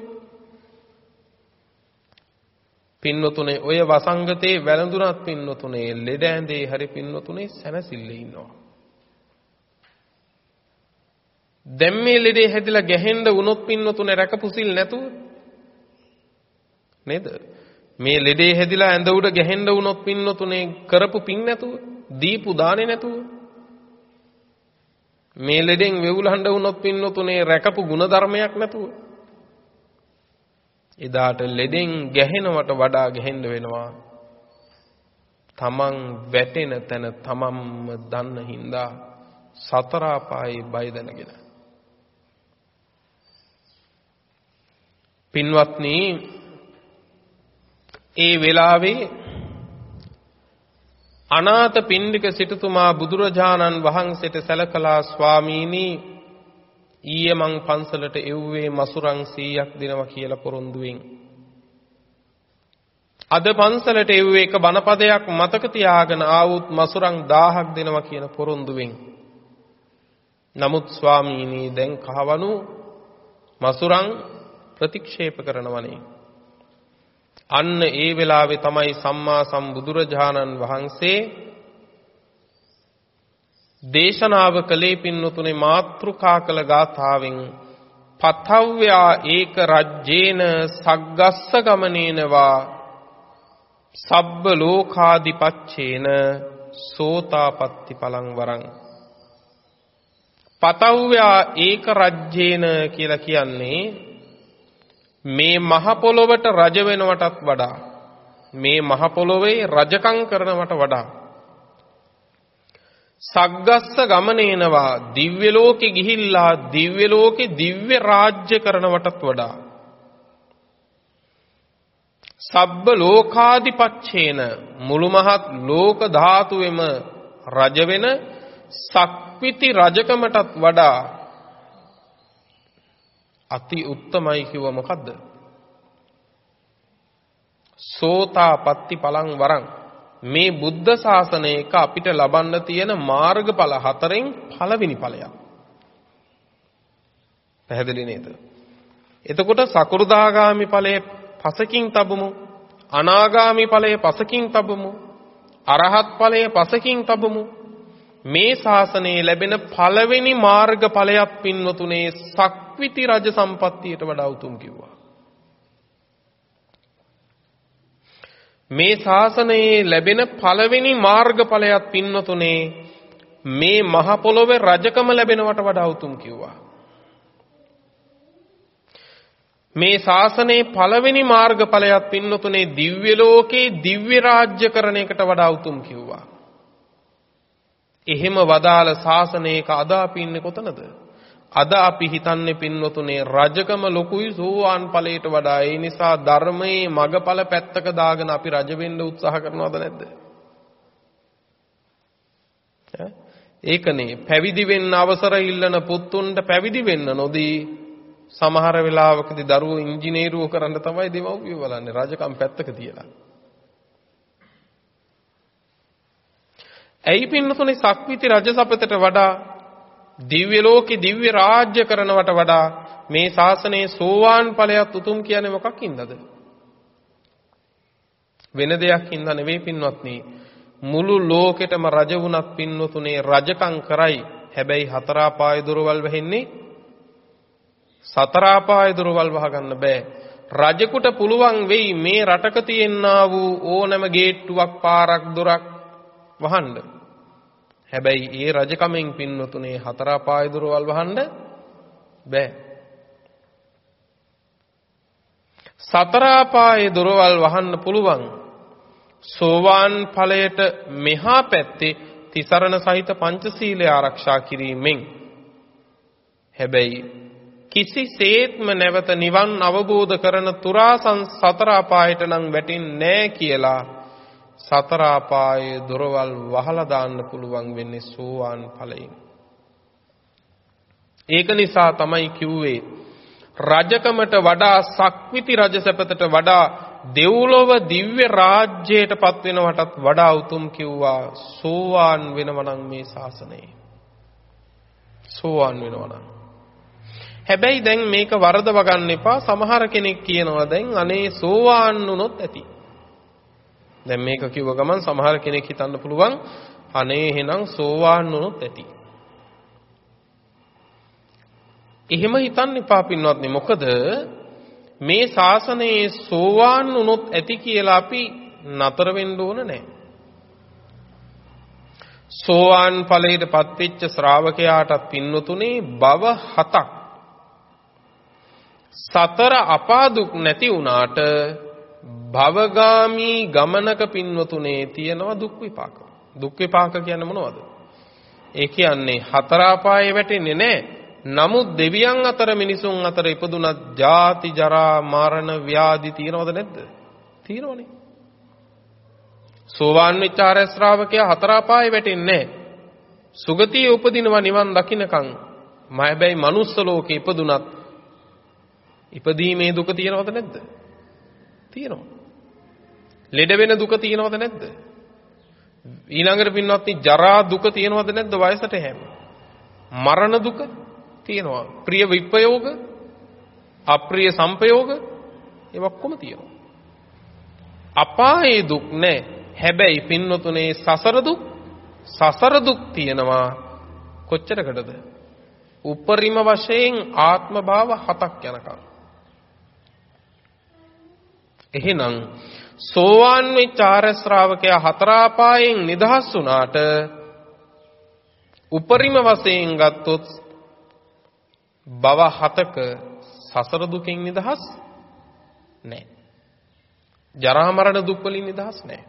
පින්නතුනේ ඔය වසංගතේ වැළඳුනත් පින්නතුනේ ලෙඩ ඇඳේ හරි පින්නතුනේ සැනසille ඉන්නවා දැන් මේ ලෙඩේ හැදිලා ගැහෙන්න වුණොත් පින්නතුනේ රැකපු සිල් නැතුව? නේද? මේ ලෙඩේ හැදිලා ඇඳ උඩ ගැහෙන්න වුණොත් පින්නතුනේ කරපු පින් නැතුව? දීපු දානේ නැතුව? මේ ලෙඩෙන් වෙවුලහඬ වුණොත් පින්නතුනේ රැකපු ಗುಣධර්මයක් නැතුව? එදාට ලෙඩෙන් ගැහෙනවට වඩා ගැහෙන්න වෙනවා. තමන් වැටෙන තැන තමන්ම දන්න හින්දා සතර අපායේ බය දැනගෙන. පින්වත්නි ඒ වෙලාවේ අනාථ පින්ඩික සිටුතුමා බුදුරජාණන් වහන්සේට සැලකලා ස්වාමීනි ඊයේ මං පන්සලට එව්වේ මසුරන් 100ක් දෙනවා කියලා පොරොන්දුවෙන්. අද පන්සලට එව්වේ එක බණපදයක් මතක තියාගෙන ආවුත් මසුරන් 1000ක් දෙනවා කියන පොරොන්දුවෙන්. නමුත් ස්වාමීනි දැන් කහවණු මසුරන් ප්‍රතික්ෂේප කරනවනේ. අන්න ඒ වෙලාවේ තමයි සම්මා සම්බුදුරජාණන් වහන්සේ දේශනාව කළේ පින්නතුනේ මාත්‍රුකා කළ ගාථාවෙන් පතව්‍යා ඒක රජ්ජේන සග්ගස්ස ගමනේනවා සබ්බ ලෝකාදිපච්චේන සෝතාපට්ටි පලං වරං. පතව්‍යා ඒක රජ්ජේන කියලා කියන්නේ මේ මහ පොළොවට රජ වෙනවටත් වඩා මේ මහ පොළොවේ රජකම් කරනවට වඩා සග්ගස්ස ගමනේනවා දිව්‍ය ලෝකෙ ගිහිල්ලා දිව්‍ය ලෝකෙ දිව්‍ය රාජ්‍ය කරනවටත් වඩා. සබ්බ ලෝකාදිපච්චේන මුළු මහත් ලෝක ධාතුවෙම රජ වෙන සක්විති රජකමටත් වඩා අති උත්තමයි කිව්ව මොකද්ද? සෝතාපට්ටි පලං වරං මේ බුද්ධ ශාසනයක අපිට ලබන්න තියෙන මාර්ගඵල හතරෙන් පළවෙනි ඵලයක්. පැහැදිලි නේද? එතකොට සකෘදාගාමි ඵලයේ පසකින් තබමු අනාගාමි ඵලයේ පසකින් තබමු අරහත් ඵලයේ පසකින් තබමු මේ ශාසනයේ ලැබෙන පළවෙනි මාර්ගඵලයක් පින්වතුනේ සක් සක්විති රජ සම්පත්තියට වඩා උතුම් කිව්වා. මේ ශාසනයේ ලැබෙන පළවෙනි මාර්ගඵලයක් පින්නතුනේ මේ මහ පොළොවේ රජකම ලැබෙනවට වඩා උතුම් කිව්වා. මේ ශාසනයේ පළවෙනි මාර්ගඵලයක් පින්නතුනේ දිව්‍ය ලෝකේ දිව්‍ය රාජ්‍ය කරන එකට වඩා උතුම් කිව්වා. එහෙම වදාළ ශාසනයක අද අපි ඉන්නේ කොතනද? අද අපි හිතන්නේ පින්වතුනේ රජකම ලොකුයි සෝවාන් ඵලයට වඩා ඒ නිසා ධර්මයේ මගඵල පැත්තක දාගෙන අපි රජ වෙන්න උත්සාහ කරනවද නැද්ද? ඒකනේ පැවිදි වෙන්න අවසර ඉල්ලන පුතුන්ට පැවිදි වෙන්න නොදී සමහර වෙලාවකදී දරුවෝ ඉංජිනේරුවෝ කරන්න තමයි දෙමව්පියෝ බලන්නේ රජකම් පැත්තක තියලා. ඇයි පින්නතුනේ සක්විති රජසපතට වඩා දිව්‍ය ලෝකේ දිව්‍ය රාජ්‍ය කරනවට වඩා මේ ශාසනයේ සෝවාන් ඵලයක් උතුම් කියන්නේ මොකක්ින්දද? වෙන දෙයක් හින්දා නෙවෙයි පින්වත්නි. මුළු ලෝකෙටම රජ වුණත් පින්වතුනේ රජකම් කරයි. හැබැයි හතරාපාය දොරවල් වැහෙන්නේ සතරාපාය දොරවල් වහගන්න බෑ. රජෙකුට පුළුවන් වෙයි මේ රටක තියෙනා වූ ඕනෑම ගේට්ටුවක් පාරක් දොරක් වහන්න. හැබැයි ඒ රජකමෙන් පින්වතුනේ හතරාපාය දොරවල් වහන්න බෑ. සතරාපායේ දොරවල් වහන්න පුළුවන් සෝවාන් ඵලයට මෙහා පැත්තේ තිසරණ සහිත පංචශීලය ආරක්ෂා කිරීමෙන් හැබැයි කිසිසේත්ම නැවත නිවන් අවබෝධ කරන තුරා සතර අපායට නම් වැටෙන්නේ නැහැ කියලා සතර අපායේ දොරවල් වහලා දාන්න පුළුවන් වෙන්නේ සෝවාන් ඵලයෙන්. ඒක නිසා තමයි කිව්වේ රජකමට වඩා සක්විති රජසපතට වඩා දෙව්ලොව දිව්‍ය රාජ්‍යයට පත් වෙනවටත් වඩා උතුම් කිව්වා සෝවාන් වෙනවනම් මේ ශාසනයේ. සෝවාන් වෙනවනම්. හැබැයි දැන් මේක වරදව ගන්න එපා සමහර කෙනෙක් කියනවා දැන් අනේ සෝවාන් වුණොත් ඇති. දැන් මේක කිව්ව ගමන් සමහර කෙනෙක් හිතන්න පුළුවන් අනේ එහෙනම් සෝවාන් වුණොත් ඇති. එහෙම හිතන්න එපා පින්වත්නි මොකද මේ ශාසනයේ සෝවාන් වුණොත් ඇති කියලා අපි නතර වෙන්න ඕන නැහැ. සෝවාන් ඵලයට පත්වෙච්ච ශ්‍රාවකයාටත් පින්නතුනේ භව හතක් සතර අපාදුක් නැති වුණාට භවගාමි ගමනක පින්වතුනේ තියෙනවා දුක් විපාක. දුක් විපාක කියන්නේ මොනවද? ඒ කියන්නේ හතර අපායේ වැටෙන්නේ නැහැ. නමුත් දෙවියන් අතර මිනිසුන් අතර ඉපදුනත් ජාති ජරා මරණ ව්‍යාධි තියෙනවද නැද්ද? තියෙනවනේ. සෝවාන් විචාර ශ්‍රාවකයා හතර අපායේ වැටෙන්නේ සුගතියේ උපදිනවා නිවන් දකින්නකම්. මම හැබැයි manuss ලෝකේ ඉපදුනත් ඉපදීමේ දුක තියෙනවද නැද්ද? තියෙනවා. ලෙඩ වෙන දුක තියෙනවද නැද්ද? ඊළඟට පින්වත්නි ජරා දුක තියෙනවද නැද්ද වයසට හැම? මරණ දුක තියෙනවා. ප්‍රිය විප්‍රයෝග, අප්‍රිය සංපයෝග ඒ ඔක්කොම තියෙනවා. අපායේ දුක් නැහැ. හැබැයි පින්නතුනේ සසර දුක් සසර දුක් තියෙනවා කොච්චරකටද? උපරිම වශයෙන් ආත්ම භාව හතක් යනකම්. එහෙනම් සෝවාන් වෙච්ච ආර්ය ශ්‍රාවකයා හතර අපායෙන් නිදහස් වුණාට උපරිම වශයෙන් ගත්තොත් භව හතක සසර දුකෙන් නිදහස් නැහැ. ජරා මරණ දුක් වලින් නිදහස් නැහැ.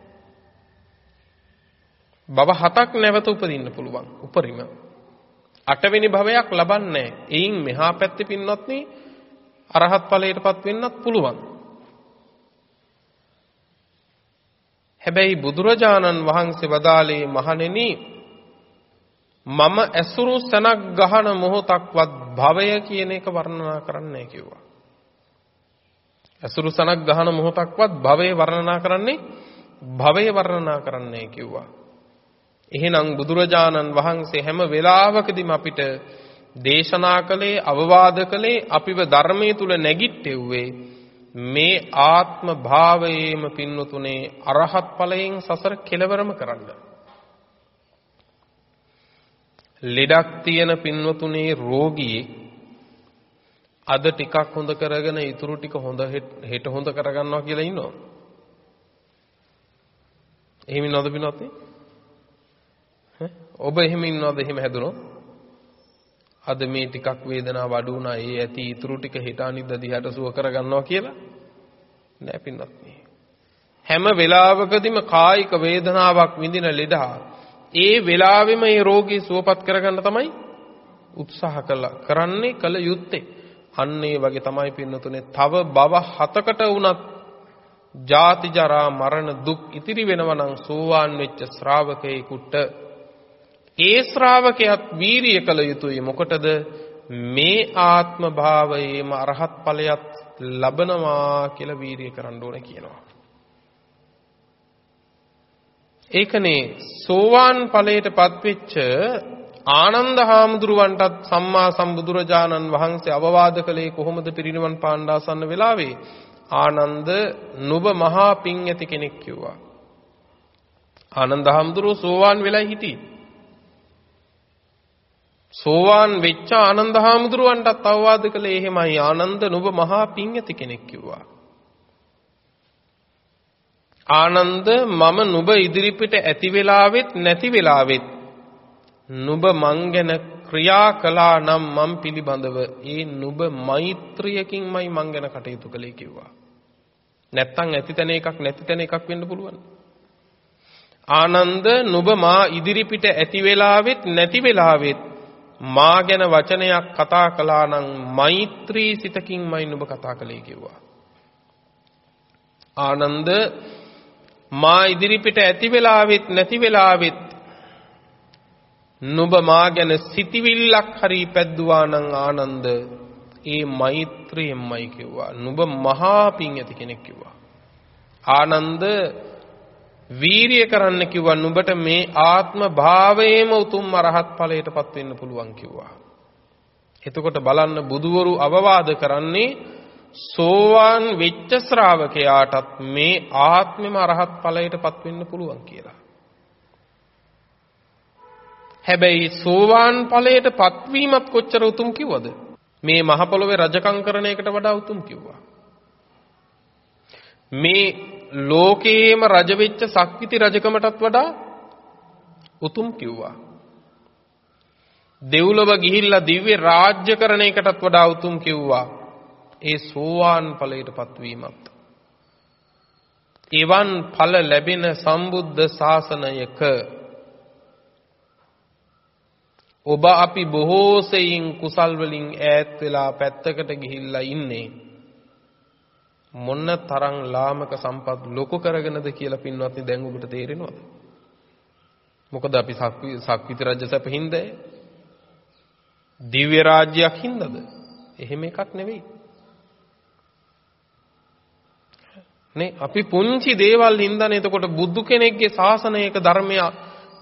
භව හතක් නැවත උපදින්න පුළුවන් උපරිම. අටවෙනි භවයක් ලබන්නේ එයින් මෙහා පැත්තේ පින්වත්නි අරහත් ඵලයටපත් වෙන්නත් පුළුවන්. හැබැයි බුදුරජාණන් වහන්සේ වදාළේ මහණෙනි මම ඇසුරු සනක් ගහන මොහොතක්වත් භවය කියන එක වර්ණනා කරන්නේ කිව්වා. ඇසුරු සනක් ගහන මොහොතක්වත් භවය වර්ණනා කරන්නේ භවය වර්ණනා කරන්නේ කිව්වා. එහෙනම් බුදුරජාණන් වහන්සේ හැම වෙලාවකදීම අපිට දේශනා කළේ අවවාද කළේ අපිව ධර්මයේ තුල නැගිට්ටෙව්වේ මේ ආත්ම භාවයේම පින්නතුනේ අරහත් ඵලයෙන් සසර කෙලවරම කරන්න. ලෙඩක් තියෙන පින්වතුනේ රෝගියෙක් අද ටිකක් හොඳ කරගෙන ඊටු ටික හොඳ හෙට හොඳ කරගන්නවා කියලා ඉන්නවා. එහෙම ඉන්නවද පින්වත්නි? ඔබ එහෙම ඉන්නවද එහෙම හැදුනොත්? අද මේ ටිකක් වේදනාව අඩු වුණා ඒ ඇති ඊටු ටික හෙට අනිද්දා දිහාට සුව කරගන්නවා කියලා නෑ පින්වත්නි. හැම වෙලාවකදීම කායික වේදනාවක් විඳින ලෙඩා ඒ වෙලාවෙම මේ රෝගී සුවපත් කරගන්න තමයි උත්සාහ කළා. කරන්නේ කල යුත්තේ. අන්න ඒ වගේ තමයි පින්නතුනේ තව බව හතකට වුණත් ජාති ජරා මරණ දුක් ඉතිරි වෙනවා නම් සෝවාන් වෙච්ච ශ්‍රාවකයෙකුට ඒ ශ්‍රාවකයාත් වීරිය කළ යුතුයි. මොකටද? මේ ආත්ම භාවයේම අරහත් ඵලයක් ලබනවා කියලා වීරිය කරන්න ඕනේ කියනවා. ඒකනේ සෝවාන් ඵලයට පත්වෙච්ච ආනන්ද හාමුදුරුවන්ටත් සම්මා සම්බුදුරජාණන් වහන්සේ අවවාද කළේ කොහොමද පිරිනිවන් පාණ්ඩාසන්න වෙලාවේ? ආනන්ද නුඹ මහා පිං ඇති කෙනෙක් කිව්වා. ආනන්ද හාමුදුරුවෝ සෝවාන් වෙලා හිටියේ. සෝවාන් වෙච්ච ආනන්ද හාමුදුරුවන්ටත් අවවාද කළේ එහෙමයි ආනන්ද නුඹ මහා පිං ඇති කෙනෙක් කිව්වා ආනන්ද මම නුඹ ඉදිරිපිට ඇති වෙලාවෙත් නැති වෙලාවෙත් නුඹ මං ගැන ක්‍රියා කළා නම් මං පිළිබඳව ඒ නුඹ මෛත්‍රියකින්මයි මං ගැන කටයුතු කළේ කිව්වා. නැත්තම් ඇති තැන එකක් නැති තැන එකක් වෙන්න පුළුවන්. ආනන්ද නුඹ මා ඉදිරිපිට ඇති වෙලාවෙත් නැති වෙලාවෙත් මා ගැන වචනයක් කතා කළා නම් මෛත්‍රී සිතකින්මයි නුඹ කතා කළේ කිව්වා. ආනන්ද මා ඉදිරිපිට ඇති වෙලාවෙත් නැති වෙලාවෙත් නුඹ මා ගැන සිටිවිල්ලක් හරි පැද්දුවා නම් ආනන්ද ඒ මෛත්‍රියෙන්මයි කිව්වා නුඹ මහා පිං ඇති කෙනෙක් කිව්වා ආනන්ද වීරිය කරන්න කිව්වා නුඹට මේ ආත්ම භාවයේම උතුම් අරහත් ඵලයටපත් වෙන්න පුළුවන් කිව්වා එතකොට බලන්න බුදුවරු අවවාද කරන්නේ සෝවාන් වෙච්ච ශ්‍රාවකයාටත් මේ ආත්මෙම අරහත් ඵලයටපත් වෙන්න පුළුවන් කියලා. හැබැයි සෝවාන් ඵලයටපත් වීමත් කොච්චර උතුම් කිව්වද? මේ මහ පොළොවේ රජකම් කරන එකට වඩා උතුම් කිව්වා. මේ ලෝකේම රජ වෙච්ච සක්විති රජකමටත් වඩා උතුම් කිව්වා. දෙව්ලොව ගිහිල්ලා දිව්‍ය රාජ්‍ය කරන එකටත් වඩා උතුම් කිව්වා. ඒ සෝවාන් ඵලයටපත් වීමත් එවන් ඵල ලැබෙන සම්බුද්ධ ශාසනයක ඔබ අපි බොහෝ සෙයින් කුසල් වලින් ඈත් වෙලා පැත්තකට ගිහිල්ලා ඉන්නේ මොන්න තරම් ලාමක සම්පත් ලොකු කරගෙනද කියලා පින්වත්නි දැන් ඔබට තේරෙනවද? මොකද අපි සක්විති රජ සැප හින්දා දිව්‍ය රාජ්‍යයක් හින්දාද? එහෙම එකක් නෙවෙයි. නේ අපි පුංචි දේවල් හින්දානේ. එතකොට බුදු කෙනෙක්ගේ ශාසනයක ධර්මය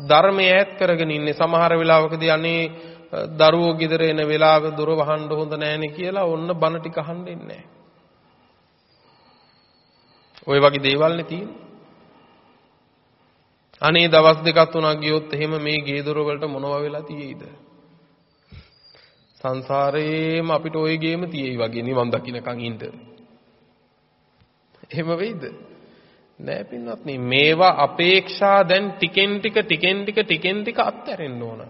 ධර්මය ඈත් කරගෙන ඉන්නේ. සමහර වෙලාවකදී අනේ දරුවෝ ගෙදර එන වෙලාව දොර වහන්න හොඳ නැහැනේ කියලා ඔන්න බන ටික අහන්න ඉන්නේ ඔය වගේ දේවල්නේ තියෙන්නේ අනේ දවස් දෙකක් තුනක් ගියොත් එහෙම මේ ගේ දොර වලට මොනවා වෙලා තියෙයිද සංසාරේම අපිට ওই ගේම තියෙයි වගේ නිවන් දකින්නකන් ඉන්න එහෙම වෙයිද? නෑ පින්වත්නි මේවා අපේක්ෂා දැන් ටිකෙන් ටික ටිකෙන් ටික ටිකෙන් ටික අත්හැරෙන්න ඕන.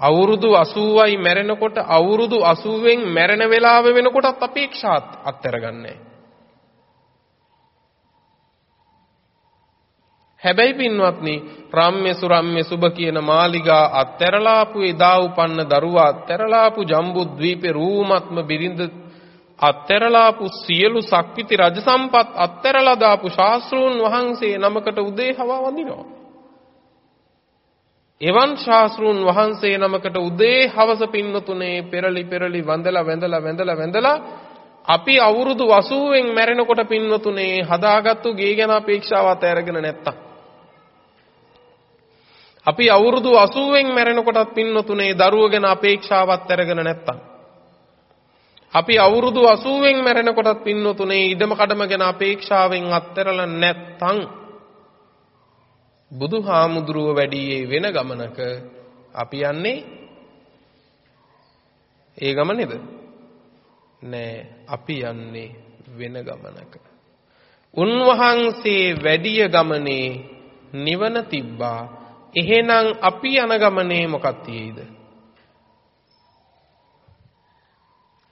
අවුරුදු 80යි මැරෙනකොට අවුරුදු 80න් මැරෙන වෙලාව වෙනකොටත් අපේක්ෂාත් අත්හැරගන්නේ හැබැයි පින්වත්නි රම්ම්‍ය සුරම්ම්‍ය සුබ කියන මාලිගා අත්හැරලාපු එදා උපන්න දරුවා අත්හැරලාපු ජම්බුද්වීපේ රූමත්ම බිරිඳ අත්තරලාපු සියලු සක්විති රජ සම්පත් අත්තරලා දාපු ශාස්ත්‍රූන් වහන්සේ නමකට උදේ හවා වඳිනවා. එවන් ශාස්ත්‍රූන් වහන්සේ නමකට උදේ හවස පින්නතුනේ පෙරලි පෙරලි වඳලා වැඳලා වැඳලා වැඳලා අපි අවුරුදු 80න් මැරෙනකොට පින්නතුනේ හදාගත්තු ගේ ගැන අපේක්ෂාවත් අරගෙන නැත්තම් අපි අවුරුදු 80න් මැරෙනකොටත් පින්නතුනේ දරුවෝ ගැන අපේක්ෂාවත් අරගෙන නැත්තම්. අපි අවුරුදු 80න් මැරෙනකොටත් පින්නතුනේ ඉඩම කඩම ගැන අපේක්ෂාවෙන් අත්හැරලා නැත්තම් බුදුහාමුදුරුව වැඩියේ වෙන ගමනක අපි යන්නේ ඒ ගමනේද නෑ අපි යන්නේ වෙන ගමනක. උන්වහන්සේ වැඩිය ගමනේ නිවන තිබ්බා එහෙනම් අපි යන ගමනේ මොකක්ද තියෙයිද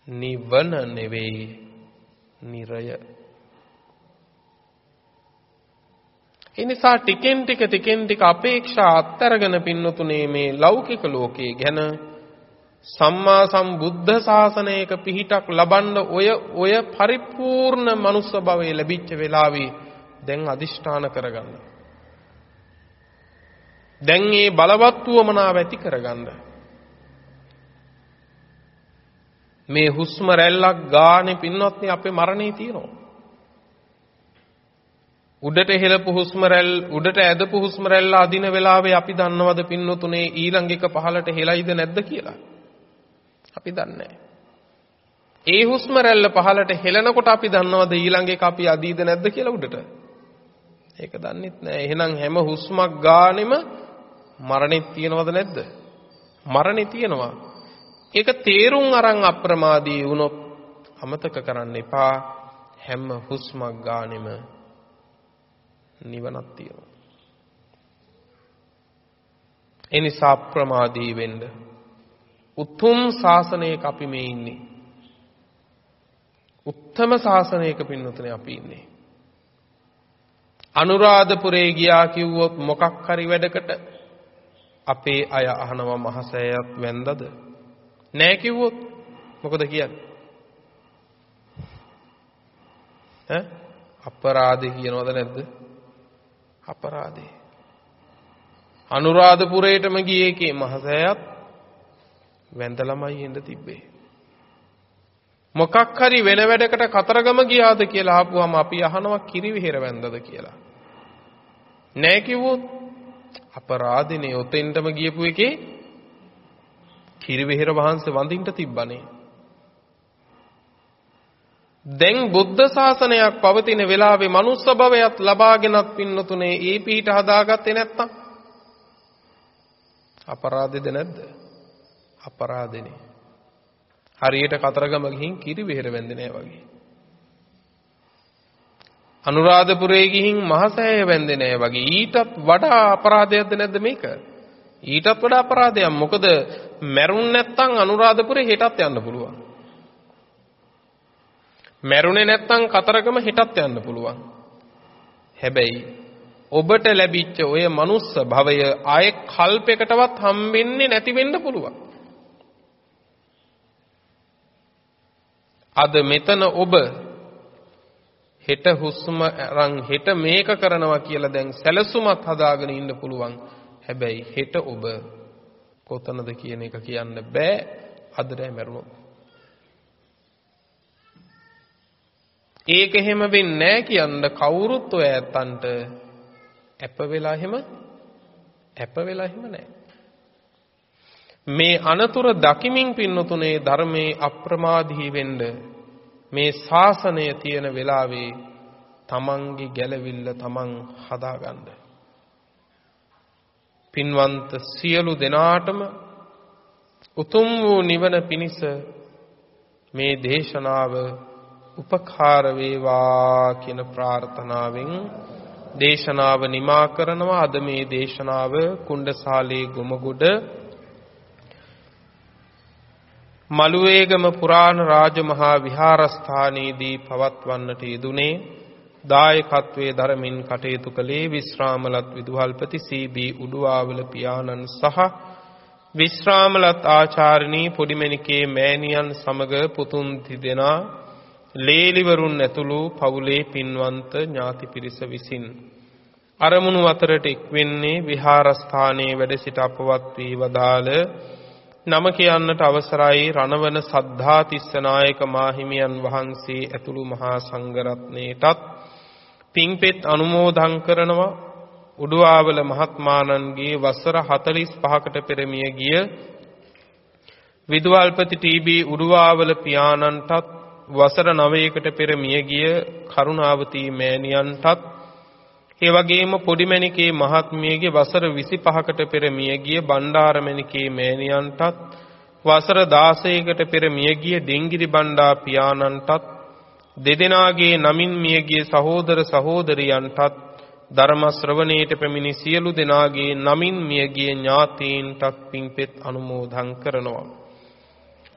නිවන නෙවෙයි නිරය එනිසා ටිකෙන් ටික ටිකෙන් ටික අපේක්ෂා අත්තරගෙන පින්නතුනේ මේ ලෞකික ලෝකයේ ගැන සම්මා සම්බුද්ධ ශාසනයක පිහිටක් ලබන්න ඔය ඔය පරිපූර්ණ මනුස්ස භවයේ ලැබිච්ච වෙලාවේ දැන් අදිෂ්ඨාන කරගන්න. දැන් මේ බලවත් වමනාව ඇති කරගන්න. මේ හුස්ම රැල්ලක් ගානේ පින්වත්නි අපේ මරණේ තියෙනවා. උඩට හෙලපු හුස්ම රැල්ල උඩට ඇදපු හුස්ම රැල්ල අදින වෙලාවේ අපි දන්නවද පින්නතුනේ ඊළඟ එක පහලට හෙලයිද නැද්ද කියලා? අපි දන්නේ ඒ හුස්ම රැල්ල පහලට හෙලනකොට අපි දන්නවද ඊළඟ එක අපි අදීද නැද්ද කියලා උඩට? ඒක දන්නෙත් නෑ. එහෙනම් හැම හුස්මක් ගානෙම මරණෙත් තියනවද නැද්ද? මරණේ තියනවා. ඒක තේරුම් අරන් අප්‍රමාදී වුණොත් අමතක කරන්න එපා. හැම හුස්මක් ගානෙම නිවනක් තියෙනවා. ඒ නිසා අප්‍රමාදී වෙන්න. උතුම් ශාසනයක අපි මේ ඉන්නේ. උත්තම ශාසනයක පින්නතුනේ අපි ඉන්නේ. අනුරාධපුරේ ගියා කිව්වොත් මොකක් හරි වැඩකට අපේ අය අහනවා මහසෑයත් වැන්දද? නෑ කිව්වොත්. මොකද කියන්නේ? ඈ? අපරාධේ කියනවද නැද්ද? අපරාධේ අනුරාධපුරේටම ගියේ කේ මහසෑයත්? වැන්දලමයි එන්න තිබ්බේ. මොකක් හරි වෙන වැඩකට කතරගම ගියාද කියලා අහපුවම අපි අහනවා කිරිවිහෙර වැන්දද කියලා. නෑ කිව්වොත්. අපරාධනේ ඔතෙන්ටම ගියපු එකේ කිරිවෙහෙර වහන්සේ වඳින්න තිබ්බනේ. දැන් බුද්ධ ශාසනයක් පවතින වෙලාවේ මනුස්ස භවයත් ලබාගෙනත් පින්නතුනේ ඒ පිහිට හදාගත්තේ නැත්තම් අපරාධෙද නැද්ද? අපරාධනේ. හරියට කතරගම ගිහින් කිරිවෙහෙර වැන්දේ නෑ වගේ. අනුරාධපුරේ ගිහින් මහසෑය වැන්දේ නෑ වගේ ඊටත් වඩා අපරාධයක්ද නැද්ද මේක? ඊටත් වඩා අපරාධයක්. මොකද මැරුන් නැත්තම් අනුරාධපුරේ හෙටත් යන්න පුළුවන්. මැරුණේ නැත්තම් කතරගම හෙටත් යන්න පුළුවන්. හැබැයි ඔබට ලැබිච්ච ඔය මනුස්ස භවය ආයේ කල්පයකටවත් හම්බෙන්නේ නැති වෙන්න පුළුවන්. අද මෙතන ඔබ හෙට හුස්ම අරන් හෙට මේක කරනවා කියලා දැන් සැලසුමත් හදාගෙන ඉන්න පුළුවන්. හැබැයි හෙට ඔබ කොතනද කියන එක කියන්න බෑ අද රෑ මැරුණොත්. ඒක එහෙම වෙන්නේ නැහැ කියන්න කවුරුත් ඔය ඇත්තන්ට ඇප වෙලා එහෙම ඇප වෙලා එහෙම නැහැ. මේ අනතුර දකිමින් පින්නතුනේ ධර්මයේ අප්‍රමාදී වෙන්න මේ ශාසනය තියෙන වෙලාවේ තමන්ගේ ගැලවිල්ල තමන් හදාගන්න. පින්වන්ත සියලු දෙනාටම උතුම් වූ නිවන පිණිස මේ දේශනාව උපකාර වේවා කියන ප්‍රාර්ථනාවෙන් දේශනාව නිමා කරනවා අද මේ දේශනාව කුණ්ඩසාලේ ගොමගුඩ මළුවේගම පුරාණ රාජමහා විහාරස්ථානයේදී පවත්වන්නට යෙදුනේ දායකත්වයේ දරමින් කටයුතු කළේ විශ්‍රාමලත් විදුහල්පති සී.බී. උඩුවාවල පියාණන් සහ විශ්‍රාමලත් ආචාර්යනී පොඩිමණිකේ මෑණියන් සමග පුතුන් තිදෙනා ලේලිවරුන් ඇතුළු පවුලේ පින්වන්ත ඥාති පිරිස විසින් අරමුණු අතරට එක්වෙන්නේ විහාරස්ථානයේ වැඩ සිට අපවත් වී වදාළ නම කියන්නට අවසරයි රණවන සද්ධාතිස්ස නායක මාහිමියන් වහන්සේ ඇතුළු මහා සංඝරත්නයටත් පින්පෙත් අනුමෝදන් කරනවා. උඩුආවල මහත්මාණන්ගේ වසර 45කට පෙර මිය ගිය විදුහල්පති ටීබී උඩුආවල පියාණන්ටත් වසර 9කට පෙර මිය ගිය කරුණාවතී මෑණියන්ටත් ඒ වගේම පොඩිමැණිකේ මහත්මියගේ වසර 25කට පෙර මියගිය බණ්ඩාරමැණිකේ මෑණියන්ටත් වසර 16කට පෙර මියගිය ඩෙංගිරි බණ්ඩා පියාණන්ටත් දෙදෙනාගේ නමින් මියගිය සහෝදර සහෝදරියන්ටත් ධර්ම ශ්‍රවණේට පැමිණි සියලු දෙනාගේ නමින් මියගිය ඥාතීන්ටත් පින්පෙත් අනුමෝදන් කරනවා.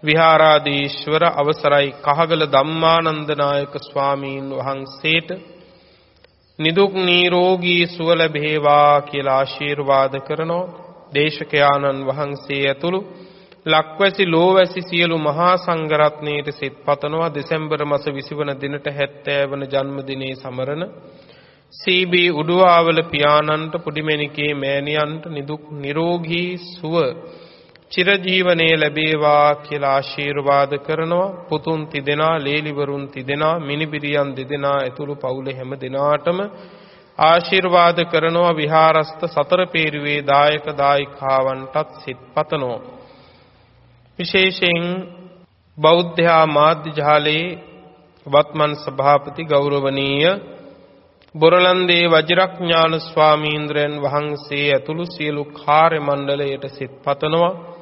විහාරාධීශ්වර අවසරයි කහගල ධම්මානන්ද නායක ස්වාමීන් වහන්සේට නිදුක් නිරෝගී සුව ලැබේවා කියලා ආශිර්වාද කරනවා දේශකයාණන් වහන්සේ ඇතුළු ලක්වැසි ලෝවැසි සියලු මහා සංඝරත්නයට සිත පතනවා. දෙසැම්බර් මාස 20 වන දිනට 70 වන ජන්මදිනයේ සමරන සීබී උඩුවාවල පියාණන්ට පුඩිමැණිකේ මෑණියන්ට නිදුක් නිරෝගී සුව චිරජීවනයේ ලැබේවා කියලා ආශිර්වාද කරනවා. පුතුන් තිදෙනා ලේලිවරුන් තිදෙනා මිනිබිරියන් දෙදෙනා ඇතුළු පවුලේ හැම දෙනාටම ආශිර්වාද කරනවා. විහාරස්ත සතර පේරුවේ දායක දායිකාවන්ටත් සිත් පතනවා. විශේෂයෙන් බෞද්ධ මාධ්‍ය ජාලයේ වත්මන් සභාපති ගෞරවනීය බොරලන්දේ වජිරඥාන ස්වාමීන්ද්‍රයන් වහන්සේ ඇතුළු සියලු කාර්ය මණ්ඩලයට සිත් පතනවා.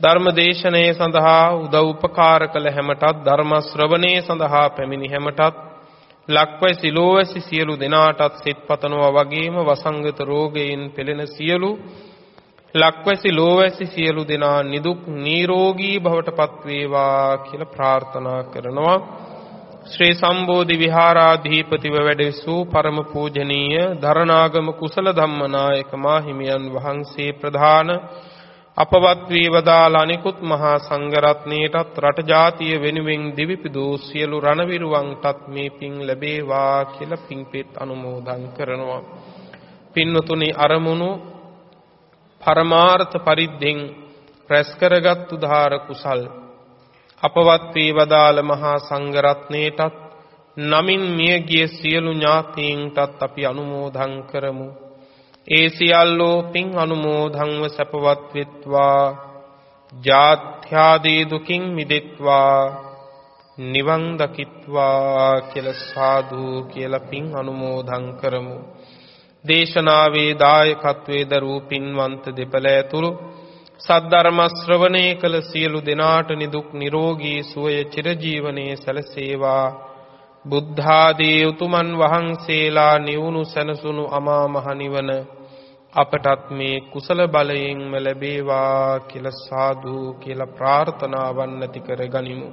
ධර්ම දේශනයේ සඳහා උදව් උපකාර කළ හැමටත් ධර්ම ශ්‍රවණයේ සඳහා පැමිණි හැමටත් ලක්වැසි ලෝවැසි සියලු දෙනාටත් සිත් පතනවා වගේම වසංගත රෝගයෙන් පෙළෙන සියලු ලක්වැසි ලෝවැසි සියලු දෙනා නිදුක් නිරෝගී බවට පත්වේවා කියලා ප්‍රාර්ථනා කරනවා. ශ්‍රී සම්බෝධි විහාරාධිපතිව වැඩසූ පරම පූජනීය දරණාගම කුසල ධම්මනායක මාහිමියන් වහන්සේ ප්‍රධාන අපවත් වී වදාළ අනිකුත් මහා සංඝරත්නයටත් රට ජාතිය වෙනුවෙන් දිවිපිදූ සියලු රණවිරුවන්ටත් මේ පින් ලැබේවා කියලා පින්පෙත් අනුමෝදන් කරනවා. පින්වතුනි අරමුණු පරමාර්ථ පරිද්දෙන් රැස් කරගත් උදාර කුසල් අපවත් වී වදාළ මහා සංඝරත්නයටත් නමින් මියගිය සියලු ඥාතීන්ටත් අපි අනුමෝදන් කරමු. ඒ සියල්ලෝ පින් අනුමෝදන්ව සැපවත් වෙත්වා. ජාත්‍යාදී දුකින් මිදෙත්වා. නිවන් දකිත්වා කියලා සාදු කියලා පින් අනුමෝදන් කරමු. දේශනාවේ දායකත්වයේ දරූ පින්වන්ත දෙපළ ඇතුළු සද්ධර්ම ශ්‍රවණය කළ සියලු දෙනාට නිදුක් නිරෝගී සුවය චිරජීවනයේ සැලසේවා. බුද්ධාදී උතුමන් වහන්සේලා නිවුණු සැනසුණු අමා මහ නිවන අපටත් මේ කුසල බලයෙන්ම ලැබේවා කියලා සාදු කියලා ප්‍රාර්ථනාවන් නැති කර ගනිමු.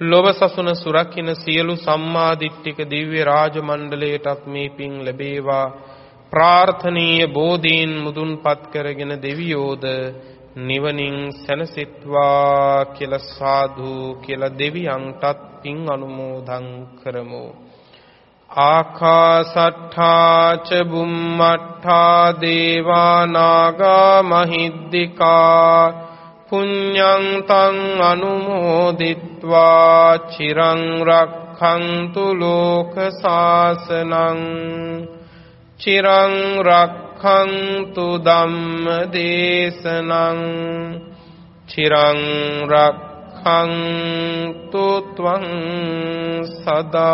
ලොව සසුන සුරකින්න සියලු සම්මා දිට්ඨික දිව්‍ය රාජ මණ්ඩලයටත් මේ පින් ලැබේවා. ප්‍රාර්ථනීය බෝධීන් මුදුන්පත් කරගෙන දෙවියෝද නිවනින් සැනසෙත්වා කියලා සාදු කියලා දෙවියන්ටත් පින් අනුමෝදන් කරමු. ආකාසට්ඨා ච බුම්මට්ඨා දේවා නාග මහිද්దికා පුඤ්ඤං තං අනුමෝදිත්වා චිරං රක්ඛන්තු ලෝක සාසනං චිරං රක්ඛන්තු ධම්ම දේශනං චිරං රක්ඛන්තු ත්වං සදා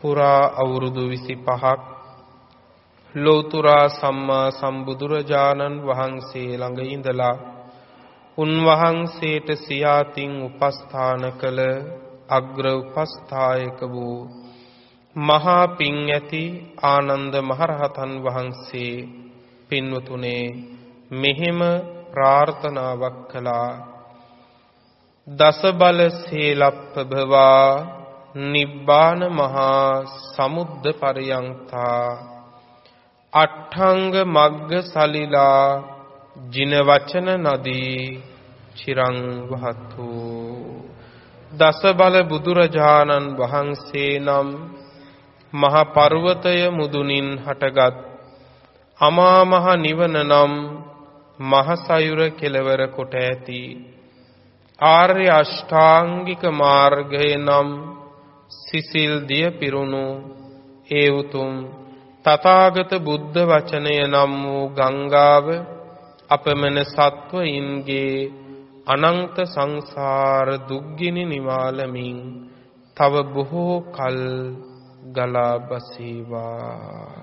පුරා අවුරුදු 25ක් ලෝතුරා සම්මා සම්බුදුරජාණන් වහන්සේ ළඟ ඉඳලා උන්වහන්සේට සියාතින් උපස්ථාන කළ අග්‍ර උපස්ථායක වූ මහා පිං ඇති ආනන්ද මහරහතන් වහන්සේ පින්වතුනේ මෙහෙම ප්‍රාර්ථනාවක් කළා. දස බල සීලප්පභවා නිබ්බාන මහා සමුද්ද පරියන්තා. අට්ඨංග මග්ග සලිලා ජින වචන නදී චිරං වහතු. දස බල බුදුරජාණන් වහන්සේ නම් මහ පර්වතය මුදුනින් හටගත් අමා මහ නිවන නම් මහ සයුර කෙලවර කොට ඇති. ආර්ය අෂ්ටාංගික මාර්ගය නම් සිසිල් දිය පිරුණු. ඒ උතුම් තථාගත බුද්ධ වචනය නම් වූ ගංගාව අපමණ සත්වයින්ගේ අනන්ත සංසාර දුක්ගිනි නිවාලමින් තව බොහෝ කල් ගලා බසීවා.